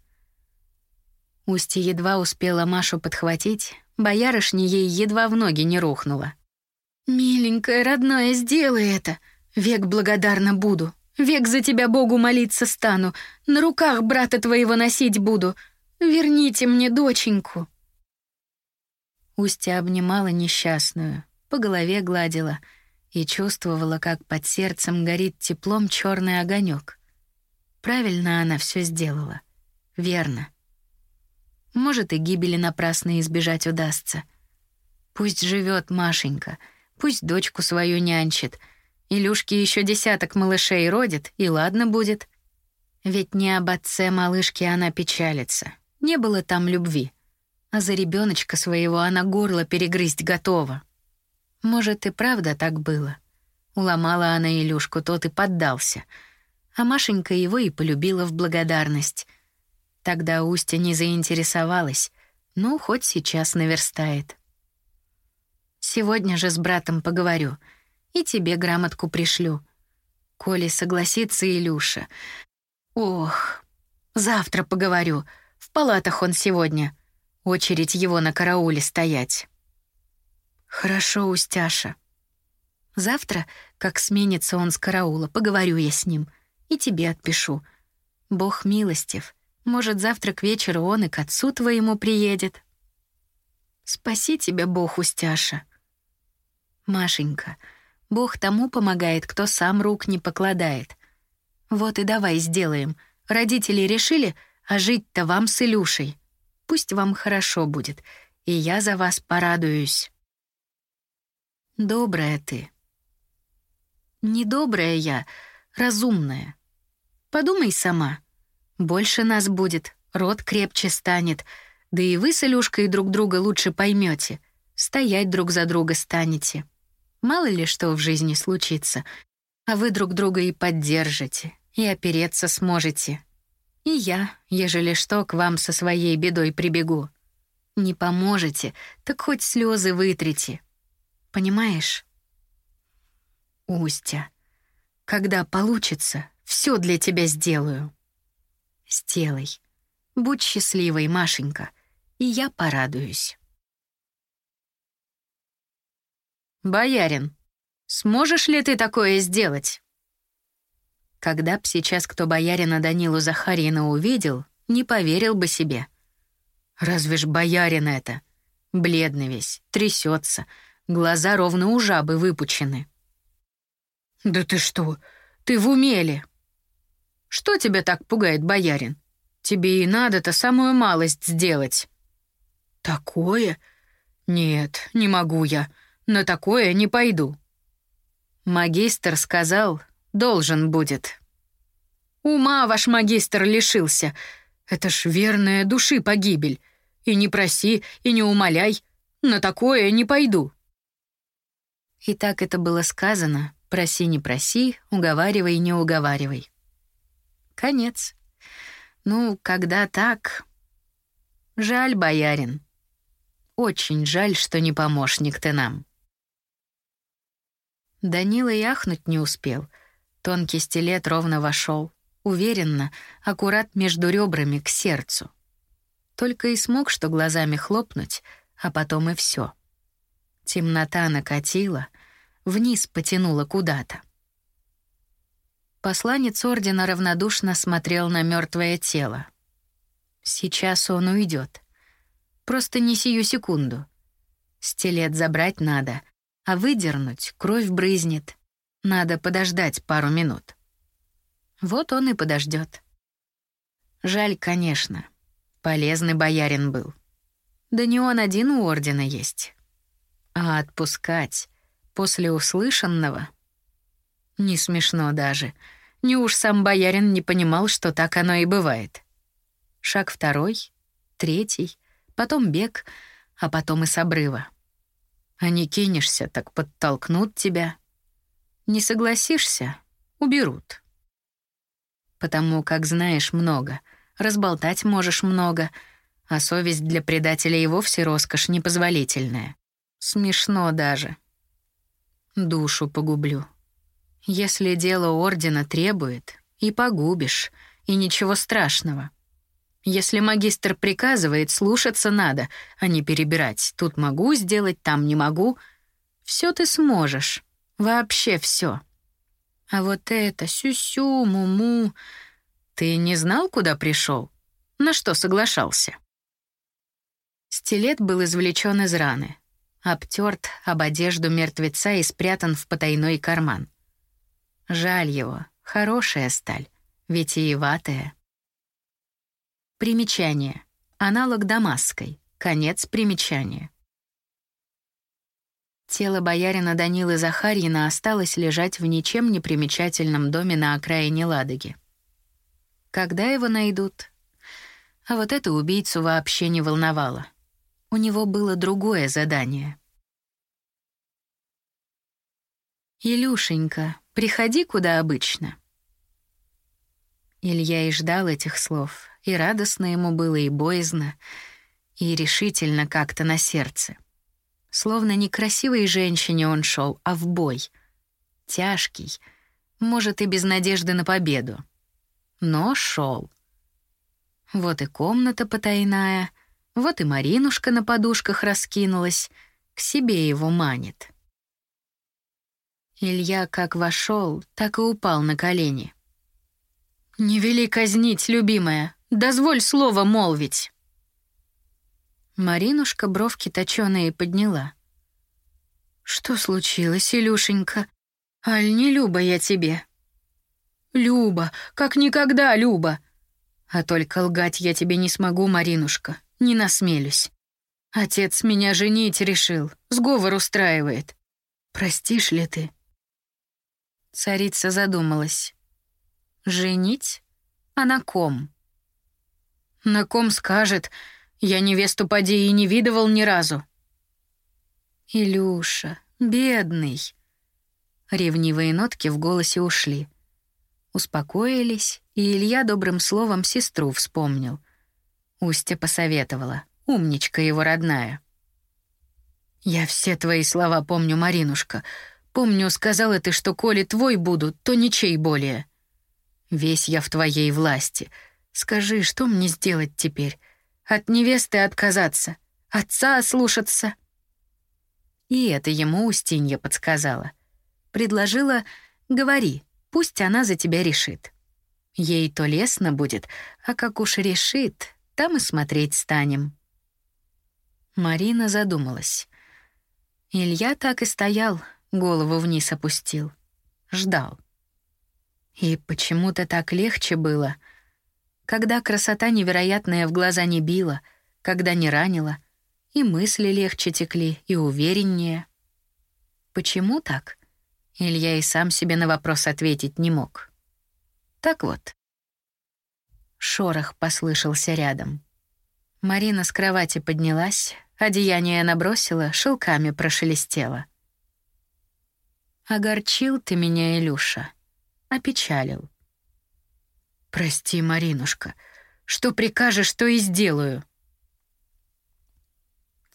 Устья едва успела Машу подхватить, боярышня ей едва в ноги не рухнула. «Миленькая, родная, сделай это!» Век благодарна буду, век за тебя Богу молиться стану, на руках брата твоего носить буду. Верните мне доченьку». Устья обнимала несчастную, по голове гладила и чувствовала, как под сердцем горит теплом черный огонек. Правильно она все сделала. Верно. Может, и гибели напрасно избежать удастся. Пусть живет Машенька, пусть дочку свою нянчит — Илюшке еще десяток малышей родит, и ладно будет. Ведь не об отце малышки она печалится. Не было там любви. А за ребеночка своего она горло перегрызть готова. Может, и правда так было. Уломала она Илюшку, тот и поддался. А Машенька его и полюбила в благодарность. Тогда Устя не заинтересовалась. Ну, хоть сейчас наверстает. Сегодня же с братом поговорю — и тебе грамотку пришлю. Коли согласится Илюша. Ох, завтра поговорю. В палатах он сегодня. Очередь его на карауле стоять. Хорошо, Устяша. Завтра, как сменится он с караула, поговорю я с ним и тебе отпишу. Бог милостив. Может, завтра к вечеру он и к отцу твоему приедет. Спаси тебя, Бог, Устяша. Машенька, Бог тому помогает, кто сам рук не покладает. Вот и давай сделаем. Родители решили, а жить-то вам с Илюшей. Пусть вам хорошо будет, и я за вас порадуюсь. Добрая ты. Недобрая я, разумная. Подумай сама. Больше нас будет, род крепче станет, да и вы с Илюшкой друг друга лучше поймете, стоять друг за друга станете. Мало ли что в жизни случится, а вы друг друга и поддержите, и опереться сможете. И я, ежели что, к вам со своей бедой прибегу. Не поможете, так хоть слезы вытрите. Понимаешь? Устя, когда получится, все для тебя сделаю. Сделай. Будь счастливой, Машенька, и я порадуюсь. Боярин, сможешь ли ты такое сделать? Когда б сейчас кто боярина Данилу Захарьина увидел, не поверил бы себе. Разве ж боярин это? Бледный весь, трясется, глаза ровно у жабы выпучены. «Да ты что? Ты в умеле!» «Что тебя так пугает, боярин? Тебе и надо-то самую малость сделать». «Такое? Нет, не могу я. На такое не пойду». Магистр сказал, Должен будет. Ума ваш магистр лишился. Это ж верная души погибель. И не проси, и не умоляй. На такое не пойду. И так это было сказано. Проси, не проси, уговаривай, не уговаривай. Конец. Ну, когда так... Жаль, боярин. Очень жаль, что не помощник ты нам. Данила яхнуть не успел — Тонкий стилет ровно вошел, уверенно, аккурат между ребрами к сердцу. Только и смог что глазами хлопнуть, а потом и все. Темнота накатила, вниз потянула куда-то. Посланец ордена равнодушно смотрел на мертвое тело. Сейчас он уйдет. Просто не сию секунду. Стилет забрать надо, а выдернуть кровь брызнет. Надо подождать пару минут. Вот он и подождет. Жаль, конечно. Полезный боярин был. Да не он один у ордена есть. А отпускать после услышанного? Не смешно даже. Не уж сам боярин не понимал, что так оно и бывает. Шаг второй, третий, потом бег, а потом и с обрыва. А не кинешься, так подтолкнут тебя — не согласишься — уберут. Потому как знаешь много, разболтать можешь много, а совесть для предателя и вовсе роскошь непозволительная. Смешно даже. Душу погублю. Если дело ордена требует, и погубишь, и ничего страшного. Если магистр приказывает, слушаться надо, а не перебирать. Тут могу сделать, там не могу. Все ты сможешь. Вообще все. А вот это сюсю, муму. Ты не знал, куда пришел? На что соглашался? Стилет был извлечен из раны, обтерт об одежду мертвеца и спрятан в потайной карман. Жаль его, хорошая сталь, витиеватая. Примечание. Аналог дамасской. Конец примечания. Тело боярина Данилы Захарьина осталось лежать в ничем не примечательном доме на окраине Ладоги. Когда его найдут? А вот это убийцу вообще не волновало. У него было другое задание. «Илюшенька, приходи куда обычно». Илья и ждал этих слов, и радостно ему было, и боязно, и решительно как-то на сердце. Словно не красивой женщине он шел, а в бой. Тяжкий, может, и без надежды на победу. Но шел. Вот и комната потайная, вот и Маринушка на подушках раскинулась, к себе его манит. Илья как вошел, так и упал на колени. «Не вели казнить, любимая, дозволь слово молвить». Маринушка бровки точёные подняла. «Что случилось, Илюшенька? Аль не Люба я тебе?» «Люба, как никогда Люба!» «А только лгать я тебе не смогу, Маринушка, не насмелюсь. Отец меня женить решил, сговор устраивает. Простишь ли ты?» Царица задумалась. «Женить? А на ком?» «На ком скажет? Я невесту поди и не видывал ни разу». «Илюша, бедный!» Ревнивые нотки в голосе ушли. Успокоились, и Илья добрым словом сестру вспомнил. Устя посоветовала, умничка его родная. «Я все твои слова помню, Маринушка. Помню, сказала ты, что коли твой буду, то ничей более. Весь я в твоей власти. Скажи, что мне сделать теперь? От невесты отказаться? Отца ослушаться?» И это ему Устинья подсказала. Предложила «Говори, пусть она за тебя решит». Ей то лестно будет, а как уж решит, там и смотреть станем. Марина задумалась. Илья так и стоял, голову вниз опустил. Ждал. И почему-то так легче было, когда красота невероятная в глаза не била, когда не ранила, и мысли легче текли, и увереннее. Почему так? Илья и сам себе на вопрос ответить не мог. Так вот. Шорох послышался рядом. Марина с кровати поднялась, одеяние набросила, шелками прошелестела. «Огорчил ты меня, Илюша, опечалил». «Прости, Маринушка, что прикажешь, то и сделаю»,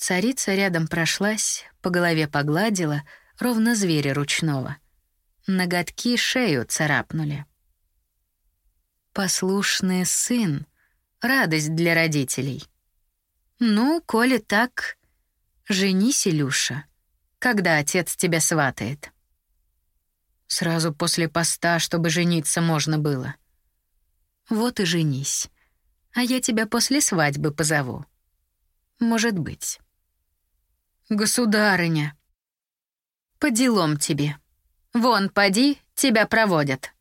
Царица рядом прошлась, по голове погладила, ровно зверя ручного. Ноготки шею царапнули. Послушный сын — радость для родителей. Ну, коли так, женись, Илюша, когда отец тебя сватает. Сразу после поста, чтобы жениться можно было. Вот и женись. А я тебя после свадьбы позову. Может быть. «Государыня!» «По делам тебе. Вон, поди, тебя проводят».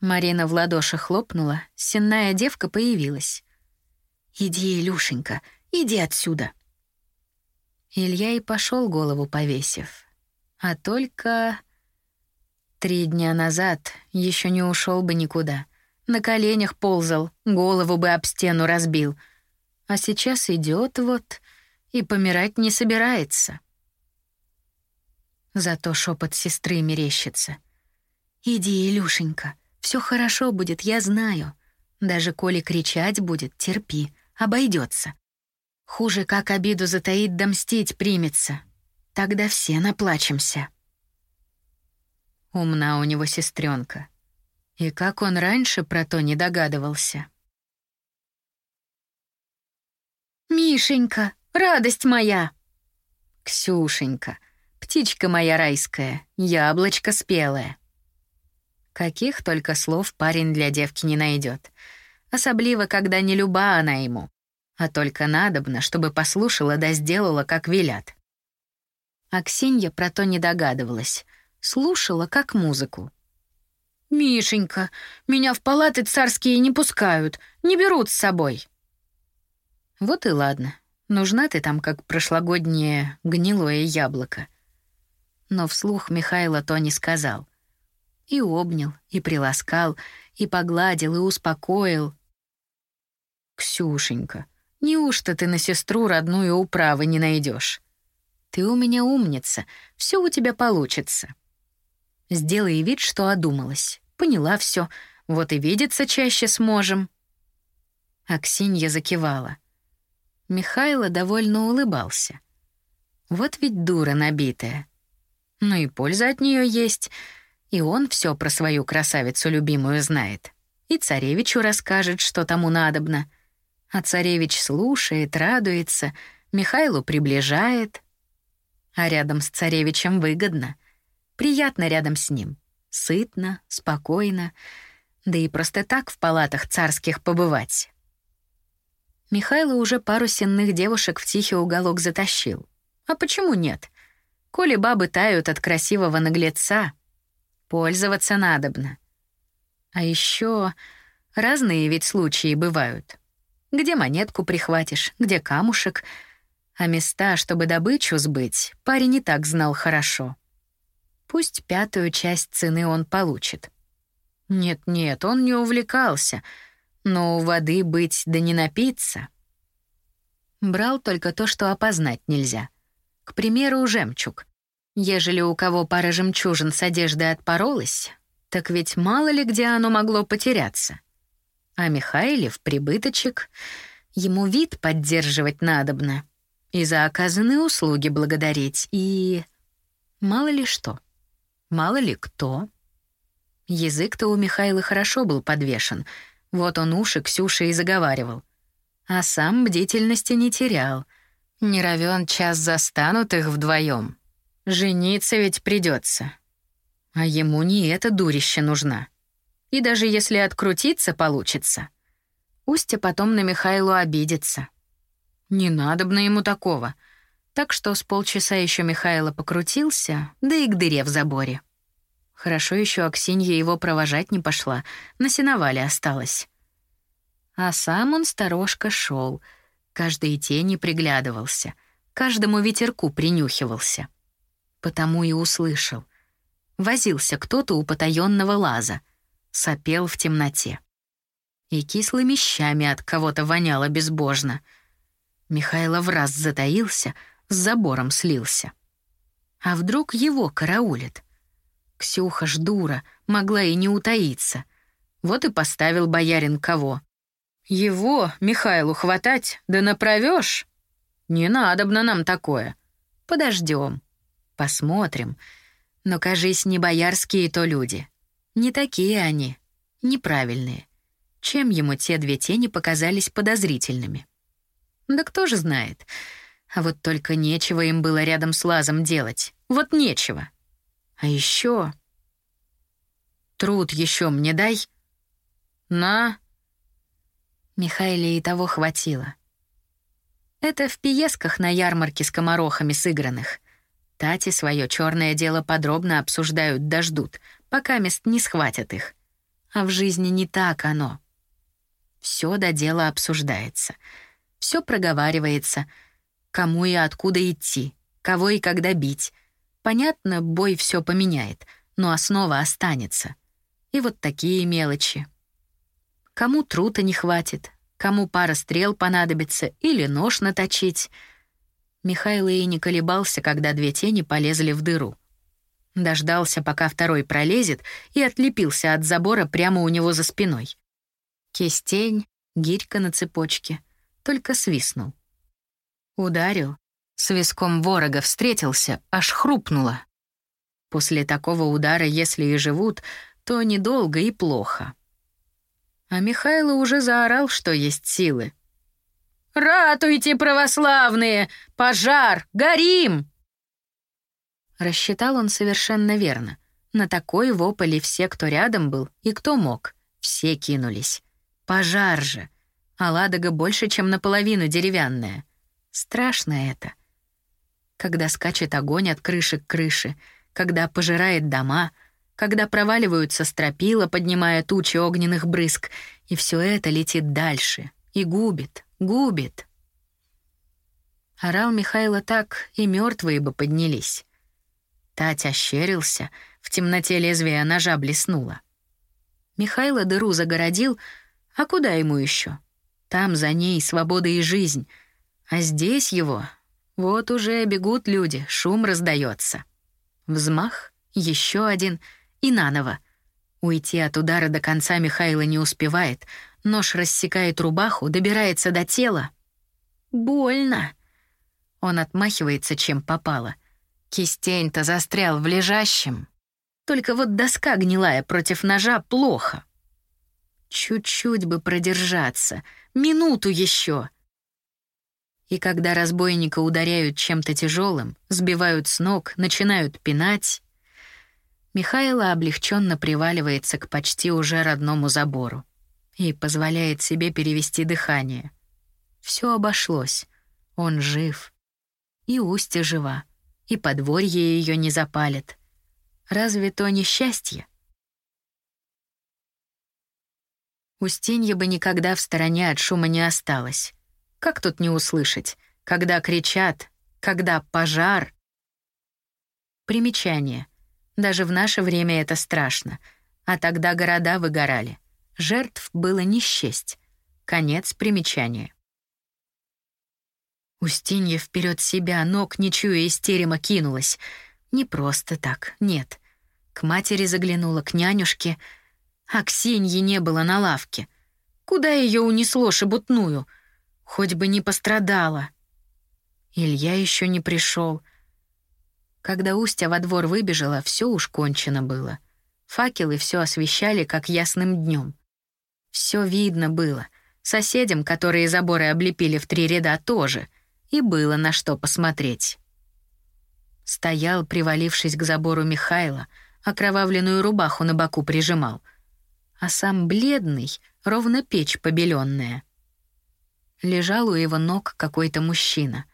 Марина в ладоши хлопнула, сенная девка появилась. «Иди, Илюшенька, иди отсюда». Илья и пошел голову повесив. А только... Три дня назад еще не ушел бы никуда. На коленях ползал, голову бы об стену разбил. А сейчас идет вот и помирать не собирается. Зато шепот сестры мерещится. «Иди, Илюшенька, все хорошо будет, я знаю. Даже коли кричать будет, терпи, обойдется. Хуже, как обиду затаить да примется. Тогда все наплачемся». Умна у него сестренка. И как он раньше про то не догадывался. «Мишенька, Радость моя!» «Ксюшенька, птичка моя райская, яблочко спелое». Каких только слов парень для девки не найдет, особливо, когда не люба она ему, а только надобно, чтобы послушала да сделала, как велят. Аксинья про то не догадывалась, слушала как музыку. «Мишенька, меня в палаты царские не пускают, не берут с собой». Вот и ладно, Нужна ты там, как прошлогоднее гнилое яблоко. Но вслух Михайло то не сказал. И обнял, и приласкал, и погладил, и успокоил. «Ксюшенька, неужто ты на сестру родную управы не найдешь? Ты у меня умница, все у тебя получится. Сделай вид, что одумалась, поняла все, вот и видеться чаще сможем». Аксинья закивала — Михайло довольно улыбался. Вот ведь дура набитая. Ну и польза от нее есть, и он все про свою красавицу любимую знает. И царевичу расскажет, что тому надобно. А царевич слушает, радуется, Михайлу приближает. А рядом с царевичем выгодно. Приятно рядом с ним. Сытно, спокойно. Да и просто так в палатах царских побывать. Михайло уже пару сенных девушек в тихий уголок затащил. А почему нет? Коли бабы тают от красивого наглеца, пользоваться надобно. А еще разные ведь случаи бывают. Где монетку прихватишь, где камушек, а места, чтобы добычу сбыть, парень не так знал хорошо. Пусть пятую часть цены он получит. Нет-нет, он не увлекался, но у воды быть да не напиться. Брал только то, что опознать нельзя. К примеру, жемчуг. Ежели у кого пара жемчужин с одежды отпоролась, так ведь мало ли где оно могло потеряться. А Михайлев прибыточек, ему вид поддерживать надобно, и за оказанные услуги благодарить, и... Мало ли что. Мало ли кто. Язык-то у Михаила хорошо был подвешен. Вот он уши Ксюше и заговаривал. А сам бдительности не терял. Не равен час застанут их вдвоем. Жениться ведь придется. А ему не эта дурище нужна. И даже если открутиться получится, Устя потом на Михайлу обидится. Не надобно ему такого. Так что с полчаса еще Михайло покрутился, да и к дыре в заборе. Хорошо еще Аксинья его провожать не пошла, на сеновале осталась. А сам он сторожка шел, каждой тени приглядывался, каждому ветерку принюхивался. Потому и услышал. Возился кто-то у потаенного лаза, сопел в темноте. И кислыми щами от кого-то воняло безбожно. Михайло в раз затаился, с забором слился. А вдруг его караулит? Ксюха ж дура, могла и не утаиться. Вот и поставил боярин кого. Его, Михайлу, хватать, да направёшь? Не надобно нам такое. Подождем, посмотрим. Но, кажись, не боярские то люди. Не такие они, неправильные. Чем ему те две тени показались подозрительными? Да кто же знает. А вот только нечего им было рядом с лазом делать. Вот нечего. А еще... Труд еще мне дай. На. Михаиле и того хватило. Это в пьесках на ярмарке с комарохами сыгранных. Тати свое черное дело подробно обсуждают да ждут, пока мест не схватят их. А в жизни не так оно. Все до дела обсуждается. Все проговаривается. Кому и откуда идти, кого и когда бить — Понятно, бой все поменяет, но основа останется. И вот такие мелочи. Кому трута не хватит, кому пара стрел понадобится или нож наточить. Михаил и не колебался, когда две тени полезли в дыру. Дождался, пока второй пролезет, и отлепился от забора прямо у него за спиной. Кистень, гирька на цепочке, только свистнул. Ударил, с виском ворога встретился, аж хрупнуло. После такого удара, если и живут, то недолго и плохо. А Михайло уже заорал, что есть силы. «Ратуйте, православные! Пожар! Горим!» Рассчитал он совершенно верно. На такой вопль все, кто рядом был и кто мог, все кинулись. Пожар же! А Ладога больше, чем наполовину деревянная. Страшно это — когда скачет огонь от крыши к крыше, когда пожирает дома, когда проваливаются стропила, поднимая тучи огненных брызг, и все это летит дальше и губит, губит. Орал Михайло так, и мертвые бы поднялись. Тать ощерился, в темноте лезвия ножа блеснуло. Михайло дыру загородил, а куда ему еще? Там за ней свобода и жизнь, а здесь его вот уже бегут люди, шум раздается. Взмах, еще один и наново. Уйти от удара до конца Михаила не успевает. Нож рассекает рубаху, добирается до тела. Больно. Он отмахивается, чем попало. Кистень-то застрял в лежащем. Только вот доска гнилая против ножа плохо. Чуть-чуть бы продержаться. Минуту еще. И когда разбойника ударяют чем-то тяжелым, сбивают с ног, начинают пинать, Михайло облегченно приваливается к почти уже родному забору и позволяет себе перевести дыхание. Все обошлось. Он жив. И Устья жива. И подворье ее не запалит. Разве то не счастье? Устинья бы никогда в стороне от шума не осталась. Как тут не услышать, когда кричат, когда пожар? Примечание. Даже в наше время это страшно. А тогда города выгорали. Жертв было не счесть. Конец примечания. Устинья вперед себя, ног не чуя, из терема кинулась. Не просто так, нет. К матери заглянула, к нянюшке. А Ксеньи не было на лавке. Куда ее унесло шебутную? Хоть бы не пострадала. Илья еще не пришел. Когда Устя во двор выбежала, все уж кончено было. Факелы все освещали, как ясным днем. Все видно было. Соседям, которые заборы облепили в три ряда, тоже. И было на что посмотреть. Стоял, привалившись к забору Михайла, окровавленную рубаху на боку прижимал. А сам бледный, ровно печь побеленная. Лежал у его ног какой-то мужчина.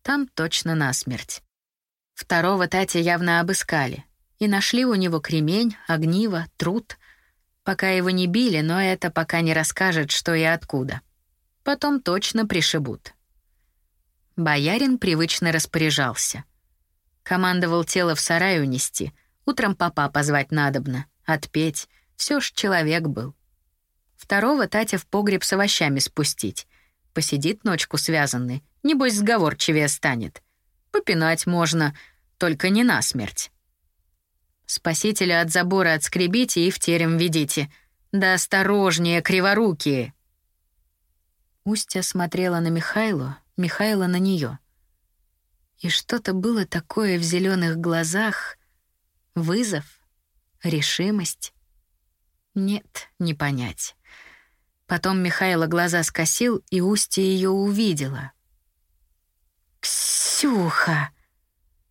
Там точно насмерть. Второго Татя явно обыскали. И нашли у него кремень, огниво, труд. Пока его не били, но это пока не расскажет, что и откуда. Потом точно пришибут. Боярин привычно распоряжался. Командовал тело в сарай унести, утром папа позвать надобно, отпеть. Все ж человек был. Второго Татя в погреб с овощами спустить. Посидит ночку связанный, небось сговорчивее станет. Попинать можно, только не насмерть. Спасителя от забора отскребите и в терем ведите. Да осторожнее, криворукие!» Устья смотрела на Михайлу, Михайла на нее. И что-то было такое в зеленых глазах. Вызов? Решимость? Нет, не понять. Потом Михайло глаза скосил, и Устья ее увидела. «Ксюха!»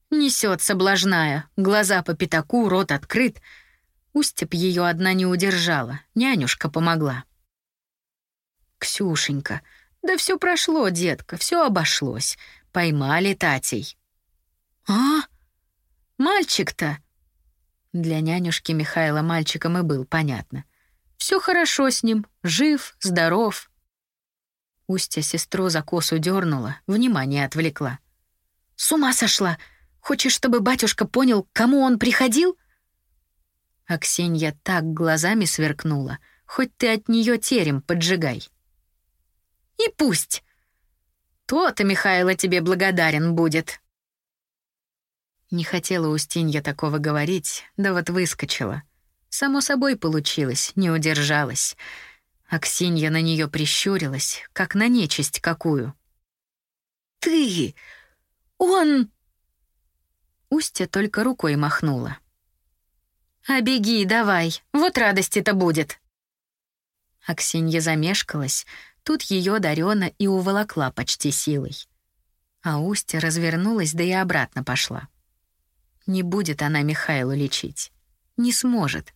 Несет соблажная, глаза по пятаку, рот открыт. Устеп ее одна не удержала, нянюшка помогла. «Ксюшенька, да все прошло, детка, все обошлось. Поймали Татей». «А? Мальчик-то?» Для нянюшки Михайла мальчиком и был, понятно. Все хорошо с ним, жив, здоров. Устья сестру за косу дернула, внимание отвлекла. «С ума сошла! Хочешь, чтобы батюшка понял, кому он приходил?» Аксинья так глазами сверкнула, хоть ты от нее терем поджигай. «И пусть! То-то Михайло тебе благодарен будет!» Не хотела Устинья такого говорить, да вот выскочила. Само собой получилось, не удержалась. Аксинья на нее прищурилась, как на нечисть какую. «Ты! Он...» Устья только рукой махнула. «А беги, давай, вот радости-то будет!» Аксинья замешкалась, тут ее Дарёна и уволокла почти силой. А Устья развернулась, да и обратно пошла. Не будет она Михайлу лечить. Не сможет.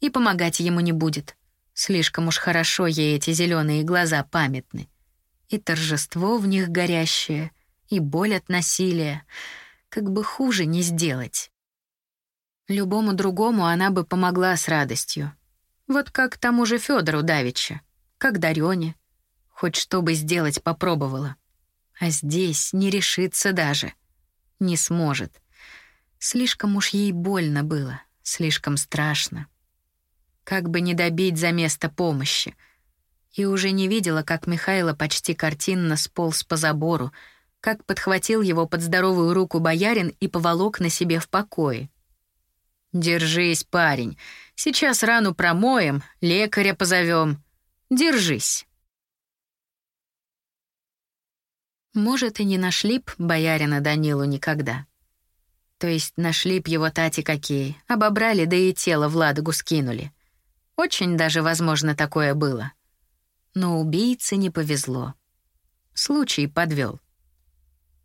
И помогать ему не будет. Слишком уж хорошо ей эти зеленые глаза памятны. И торжество в них горящее, и боль от насилия — как бы хуже не сделать. Любому другому она бы помогла с радостью. Вот как тому же Федору Давича, как Дарёне. Хоть что бы сделать попробовала. А здесь не решится даже. Не сможет. Слишком уж ей больно было, слишком страшно. Как бы не добить за место помощи. И уже не видела, как Михайло почти картинно сполз по забору, как подхватил его под здоровую руку боярин и поволок на себе в покое. «Держись, парень. Сейчас рану промоем, лекаря позовем. Держись». Может, и не нашли б боярина Данилу никогда. То есть нашли б его тати какие, обобрали, да и тело в ладогу скинули. Очень даже возможно такое было. Но убийце не повезло. Случай подвел.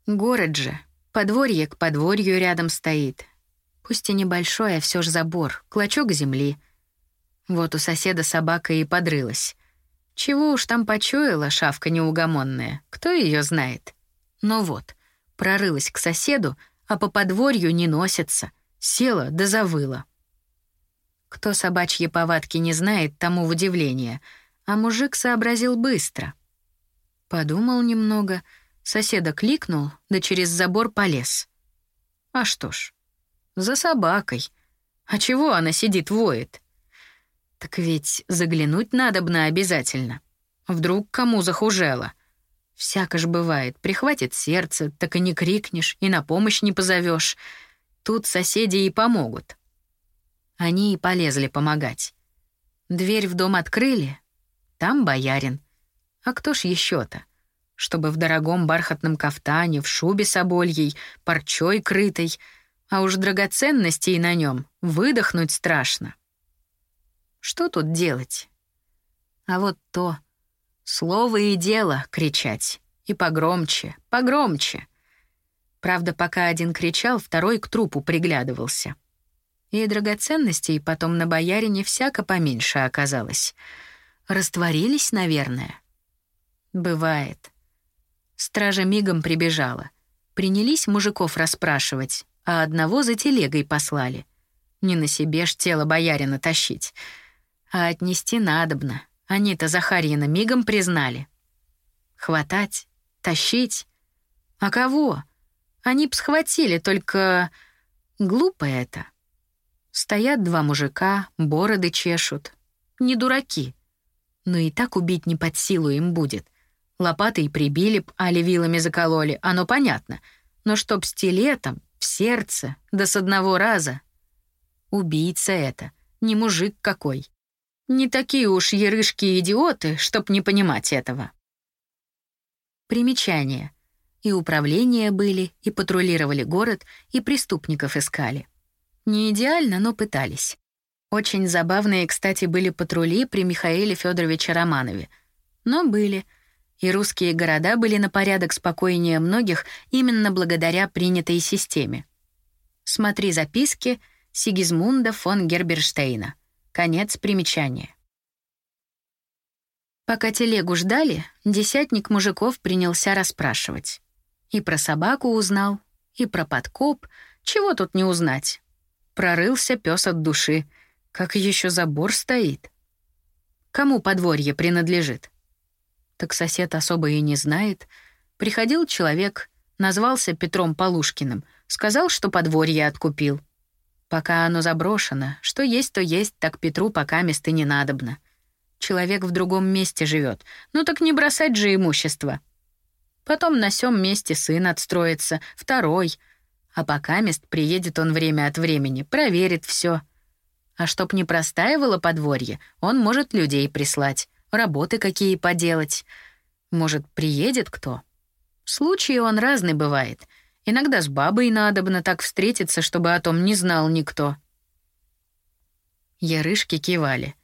Город же. Подворье к подворью рядом стоит. Пусть и небольшой, а все ж забор, клочок земли. Вот у соседа собака и подрылась. Чего уж там почуяла шавка неугомонная, кто ее знает. Но вот, прорылась к соседу, а по подворью не носится, села да завыла. Кто собачьи повадки не знает, тому в удивление, а мужик сообразил быстро. Подумал немного, соседа кликнул, да через забор полез. А что ж, за собакой. А чего она сидит воет? Так ведь заглянуть надобно обязательно. Вдруг кому захужело. Всяко ж бывает, прихватит сердце, так и не крикнешь, и на помощь не позовешь. Тут соседи и помогут. Они и полезли помогать. Дверь в дом открыли. Там боярин. А кто ж еще то Чтобы в дорогом бархатном кафтане, в шубе собольей, парчой крытой, а уж драгоценностей на нем выдохнуть страшно. Что тут делать? А вот то. Слово и дело кричать. И погромче, погромче. Правда, пока один кричал, второй к трупу приглядывался. И драгоценностей потом на боярине всяко поменьше оказалось. Растворились, наверное. Бывает. Стража мигом прибежала. Принялись мужиков расспрашивать, а одного за телегой послали. Не на себе ж тело боярина тащить — а отнести надобно. Они-то Захарьина мигом признали. Хватать, тащить. А кого? Они б схватили, только... Глупо это. Стоят два мужика, бороды чешут. Не дураки. Но и так убить не под силу им будет. Лопатой прибили б, али вилами закололи, оно понятно. Но чтоб стилетом, в сердце, да с одного раза. Убийца это, не мужик какой. Не такие уж ерышки идиоты, чтоб не понимать этого. Примечание. И управления были, и патрулировали город, и преступников искали. Не идеально, но пытались. Очень забавные, кстати, были патрули при Михаиле Федоровиче Романове. Но были. И русские города были на порядок спокойнее многих именно благодаря принятой системе. Смотри записки Сигизмунда фон Герберштейна. Конец примечания. Пока телегу ждали, десятник мужиков принялся расспрашивать. И про собаку узнал, и про подкоп. Чего тут не узнать? Прорылся пес от души. Как еще забор стоит? Кому подворье принадлежит? Так сосед особо и не знает. Приходил человек, назвался Петром Полушкиным, сказал, что подворье откупил — Пока оно заброшено, что есть, то есть, так Петру пока места не надобно. Человек в другом месте живет, ну так не бросать же имущество. Потом на сём месте сын отстроится, второй. А пока мест приедет он время от времени, проверит все. А чтоб не простаивало подворье, он может людей прислать, работы какие поделать. Может, приедет кто? Случаи он разный бывает — Иногда с бабой надобно так встретиться, чтобы о том не знал никто. Ярышки кивали.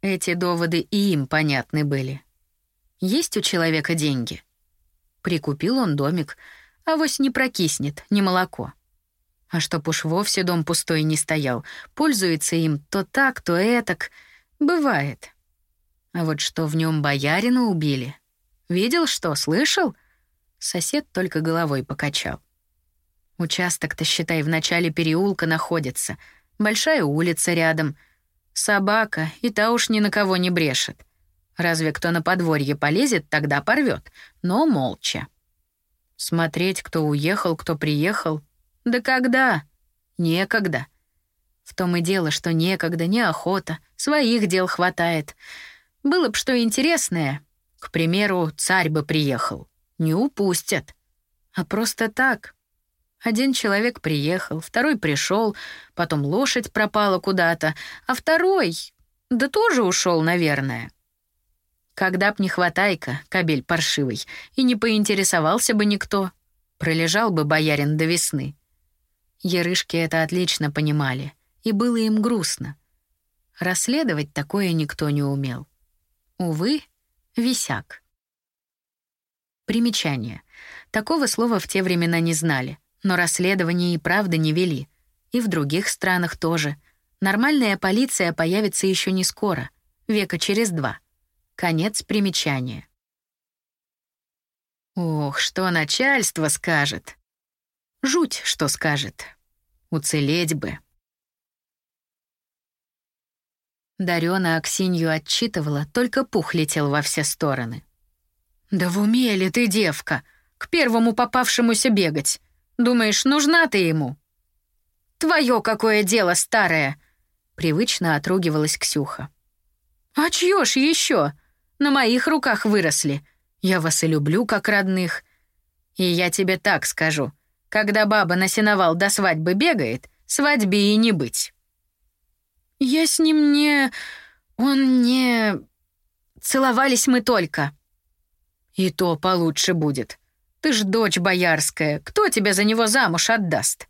Эти доводы и им понятны были. Есть у человека деньги. Прикупил он домик, а вось не прокиснет, ни молоко. А чтоб уж вовсе дом пустой не стоял, пользуется им то так, то этак. Бывает. А вот что в нем боярина убили. Видел что, слышал? Сосед только головой покачал. Участок-то, считай, в начале переулка находится. Большая улица рядом. Собака, и та уж ни на кого не брешет. Разве кто на подворье полезет, тогда порвет, но молча. Смотреть, кто уехал, кто приехал. Да когда? Некогда. В том и дело, что некогда, неохота, своих дел хватает. Было б что интересное. К примеру, царь бы приехал. Не упустят. А просто так, один человек приехал, второй пришел, потом лошадь пропала куда-то, а второй, да тоже ушел, наверное. Когда б не хватайка, кабель паршивый, и не поинтересовался бы никто, пролежал бы боярин до весны. Ярышки это отлично понимали, и было им грустно. Расследовать такое никто не умел. Увы, висяк. Примечание. Такого слова в те времена не знали — но расследования и правда не вели. И в других странах тоже. Нормальная полиция появится еще не скоро, века через два. Конец примечания. Ох, что начальство скажет. Жуть, что скажет. Уцелеть бы. Дарёна Аксинью отчитывала, только пух летел во все стороны. «Да в уме ли ты, девка? К первому попавшемуся бегать. Думаешь, нужна ты ему?» «Твое какое дело старое!» Привычно отругивалась Ксюха. «А чьё ж еще? На моих руках выросли. Я вас и люблю, как родных. И я тебе так скажу. Когда баба на сеновал до свадьбы бегает, свадьбе и не быть». «Я с ним не... он не... Целовались мы только». «И то получше будет. Ты ж дочь боярская. Кто тебя за него замуж отдаст?»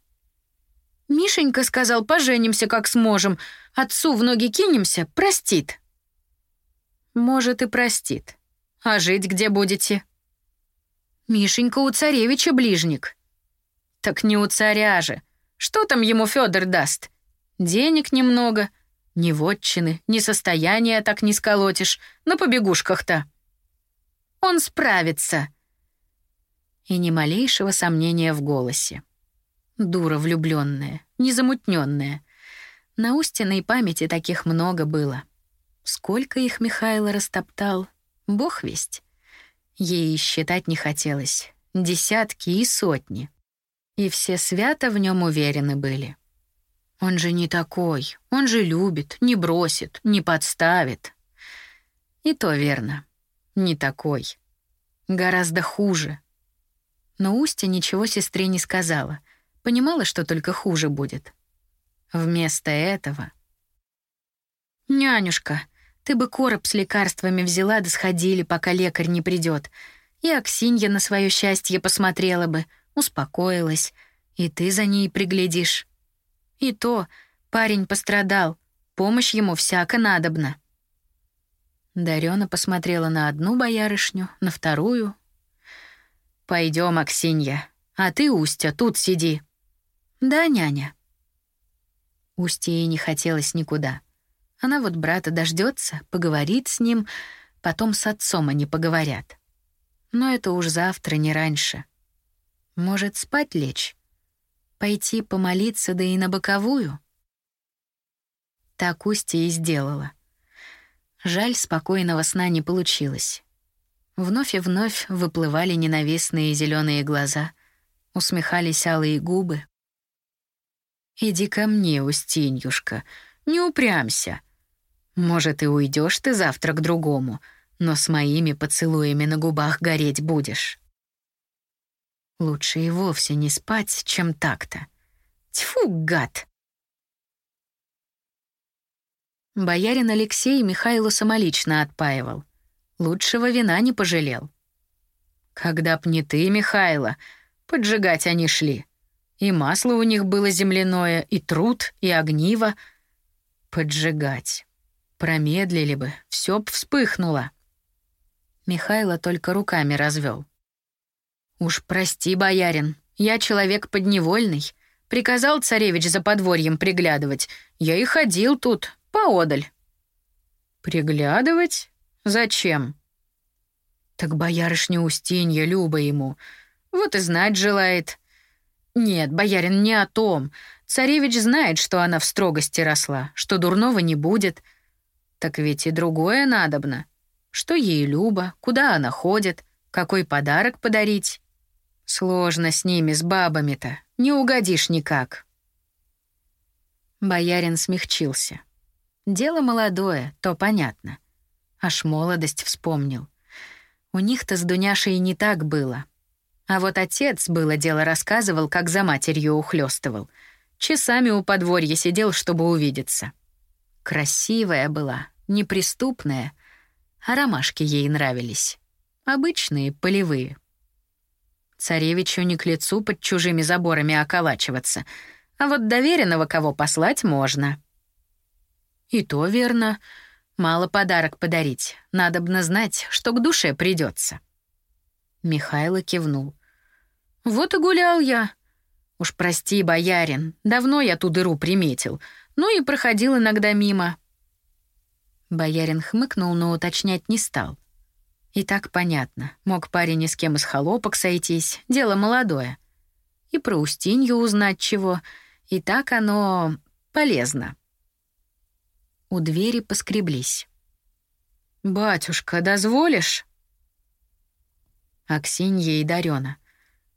Мишенька сказал, поженимся как сможем. Отцу в ноги кинемся, простит. Может, и простит. А жить где будете? Мишенька у царевича ближник. Так не у царя же. Что там ему Федор даст? Денег немного, ни вотчины, ни состояния так не сколотишь, на побегушках-то. Он справится. И ни малейшего сомнения в голосе. Дура влюбленная, незамутненная. На Устиной памяти таких много было. Сколько их Михайло растоптал, бог весть. Ей считать не хотелось. Десятки и сотни. И все свято в нем уверены были. Он же не такой. Он же любит, не бросит, не подставит. И то верно. Не такой. Гораздо хуже. Но Устя ничего сестре не сказала — Понимала, что только хуже будет. Вместо этого... «Нянюшка, ты бы короб с лекарствами взяла да сходили, пока лекарь не придет. И Аксинья на свое счастье посмотрела бы, успокоилась, и ты за ней приглядишь. И то, парень пострадал, помощь ему всяко надобна». Дарёна посмотрела на одну боярышню, на вторую. Пойдем, Аксинья, а ты, Устя, тут сиди. «Да, няня». Устье не хотелось никуда. Она вот брата дождется, поговорит с ним, потом с отцом они поговорят. Но это уж завтра, не раньше. Может, спать лечь? Пойти помолиться, да и на боковую? Так Устья и сделала. Жаль, спокойного сна не получилось. Вновь и вновь выплывали ненавистные зеленые глаза, усмехались алые губы. Иди ко мне, Устиньюшка, не упрямся. Может, и уйдешь ты завтра к другому, но с моими поцелуями на губах гореть будешь. Лучше и вовсе не спать, чем так-то. Тьфу, гад! Боярин Алексей Михайлу самолично отпаивал. Лучшего вина не пожалел. Когда б не ты, Михайло, поджигать они шли. И масло у них было земляное, и труд, и огниво. Поджигать. Промедлили бы, все б вспыхнуло. Михайло только руками развел. «Уж прости, боярин, я человек подневольный. Приказал царевич за подворьем приглядывать. Я и ходил тут, поодаль». «Приглядывать? Зачем?» «Так боярышня Устинья, Люба ему. Вот и знать желает. «Нет, боярин, не о том. Царевич знает, что она в строгости росла, что дурного не будет. Так ведь и другое надобно. Что ей Люба, куда она ходит, какой подарок подарить. Сложно с ними, с бабами-то, не угодишь никак». Боярин смягчился. Дело молодое, то понятно. Аж молодость вспомнил. У них-то с Дуняшей не так было — а вот отец было дело рассказывал, как за матерью ухлёстывал. Часами у подворья сидел, чтобы увидеться. Красивая была, неприступная, а ромашки ей нравились. Обычные, полевые. Царевичу не к лицу под чужими заборами околачиваться, а вот доверенного кого послать можно. И то верно. Мало подарок подарить, надобно знать, что к душе придется. Михайло кивнул. «Вот и гулял я. Уж прости, боярин, давно я ту дыру приметил, ну и проходил иногда мимо». Боярин хмыкнул, но уточнять не стал. И так понятно, мог парень ни с кем из холопок сойтись, дело молодое. И про Устинью узнать чего, и так оно полезно. У двери поскреблись. «Батюшка, дозволишь?» Аксинья и Дарёна.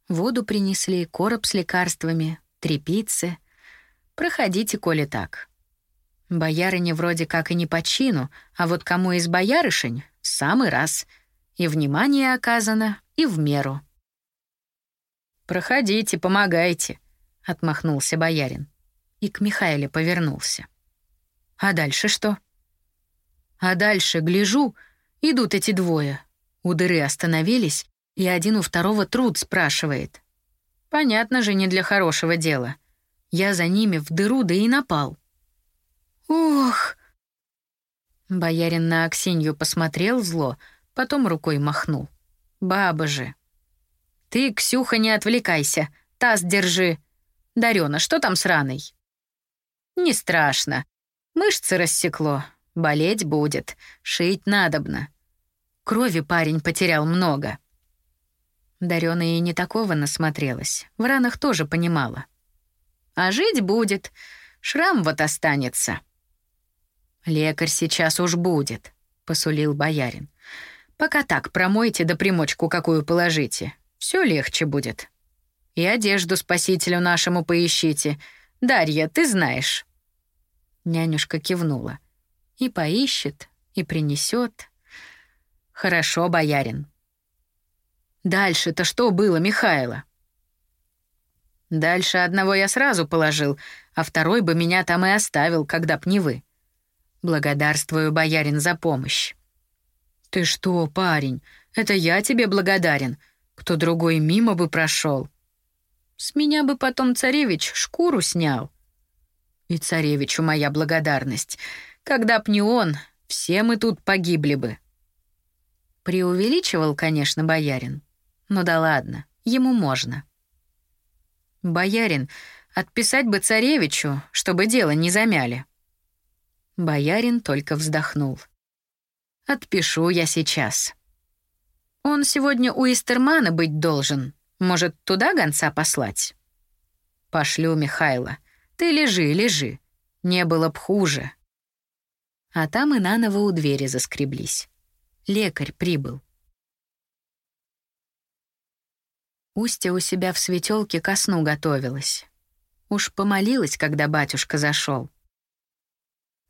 Воду принесли, короб с лекарствами, трепицы. Проходите, коли так. Боярыне вроде как и не по чину, а вот кому из боярышень — самый раз. И внимание оказано, и в меру. «Проходите, помогайте», — отмахнулся боярин. И к Михаиле повернулся. «А дальше что?» А дальше, гляжу, идут эти двое. У дыры остановились, и один у второго труд спрашивает. Понятно же, не для хорошего дела. Я за ними в дыру да и напал. Ох! Боярин на Аксинью посмотрел зло, потом рукой махнул. Баба же. Ты, Ксюха, не отвлекайся. Таз держи. Дарёна, что там с раной? Не страшно. Мышцы рассекло. Болеть будет, шить надобно. Крови парень потерял много. Дарёна и не такого насмотрелась, в ранах тоже понимала. А жить будет, шрам вот останется. Лекарь сейчас уж будет, посулил боярин. Пока так промойте да примочку какую положите, все легче будет. И одежду спасителю нашему поищите. Дарья, ты знаешь. Нянюшка кивнула. И поищет, и принесет. Хорошо, боярин. Дальше-то что было, Михайло? Дальше одного я сразу положил, а второй бы меня там и оставил, когда б не вы. Благодарствую, боярин, за помощь. Ты что, парень, это я тебе благодарен. Кто другой мимо бы прошел. С меня бы потом царевич шкуру снял. И царевичу моя благодарность — когда б не он, все мы тут погибли бы. Преувеличивал, конечно, боярин. Ну да ладно, ему можно. Боярин, отписать бы царевичу, чтобы дело не замяли. Боярин только вздохнул. Отпишу я сейчас. Он сегодня у Истермана быть должен. Может, туда гонца послать? Пошлю Михайла. Ты лежи, лежи. Не было б хуже. А там и наново у двери заскреблись. Лекарь прибыл. Устя у себя в светелке ко сну готовилась. Уж помолилась, когда батюшка зашел.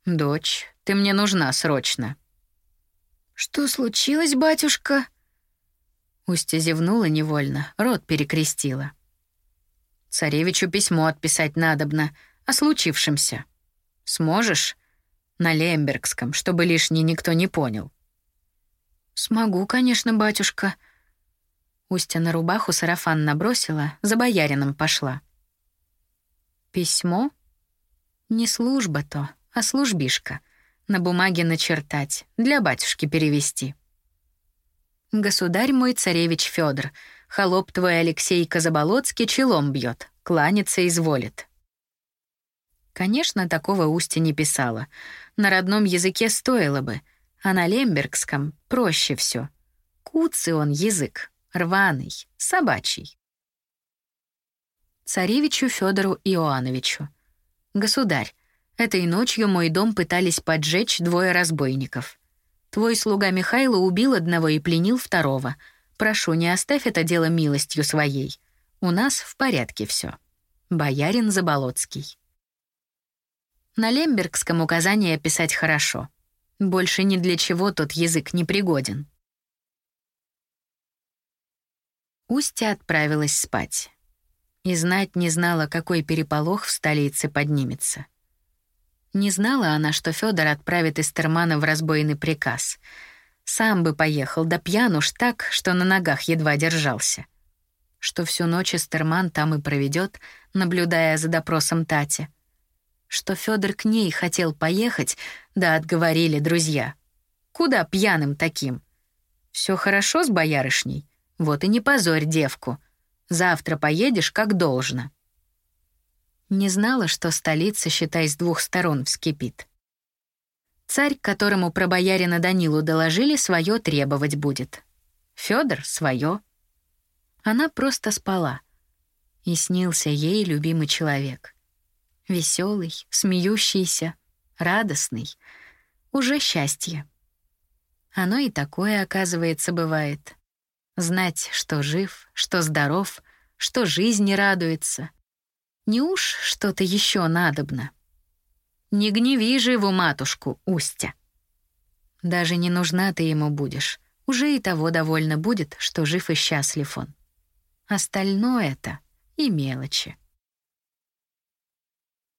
«Дочь, ты мне нужна срочно». «Что случилось, батюшка?» Устя зевнула невольно, рот перекрестила. «Царевичу письмо отписать надобно о случившемся. Сможешь?» на Лембергском, чтобы лишний никто не понял. «Смогу, конечно, батюшка». Устя на рубаху сарафан набросила, за боярином пошла. «Письмо? Не служба то, а службишка. На бумаге начертать, для батюшки перевести. Государь мой царевич Федор, холоп твой Алексей Казаболоцкий челом бьет, кланяться изволит. Конечно, такого Устья не писала. На родном языке стоило бы, а на лембергском проще все. Куцый он язык, рваный, собачий. Царевичу Федору Иоановичу. Государь, этой ночью мой дом пытались поджечь двое разбойников. Твой слуга Михайло убил одного и пленил второго. Прошу, не оставь это дело милостью своей. У нас в порядке все. Боярин Заболоцкий. На лембергском указание писать хорошо. Больше ни для чего тот язык не пригоден. Устья отправилась спать. И знать не знала, какой переполох в столице поднимется. Не знала она, что Федор отправит Эстермана в разбойный приказ. Сам бы поехал, да пьянуш так, что на ногах едва держался. Что всю ночь Эстерман там и проведет, наблюдая за допросом Тати — что Федор к ней хотел поехать, да отговорили друзья. Куда пьяным таким? Все хорошо с боярышней? Вот и не позорь девку. Завтра поедешь как должно. Не знала, что столица, считай, с двух сторон вскипит. Царь, которому про боярина Данилу доложили, свое требовать будет. Федор свое. Она просто спала. И снился ей любимый человек. Веселый, смеющийся, радостный. Уже счастье. Оно и такое, оказывается, бывает. Знать, что жив, что здоров, что жизни радуется. Не уж что-то еще надобно. Не гневи его матушку, Устя. Даже не нужна ты ему будешь. Уже и того довольно будет, что жив и счастлив он. Остальное это и мелочи.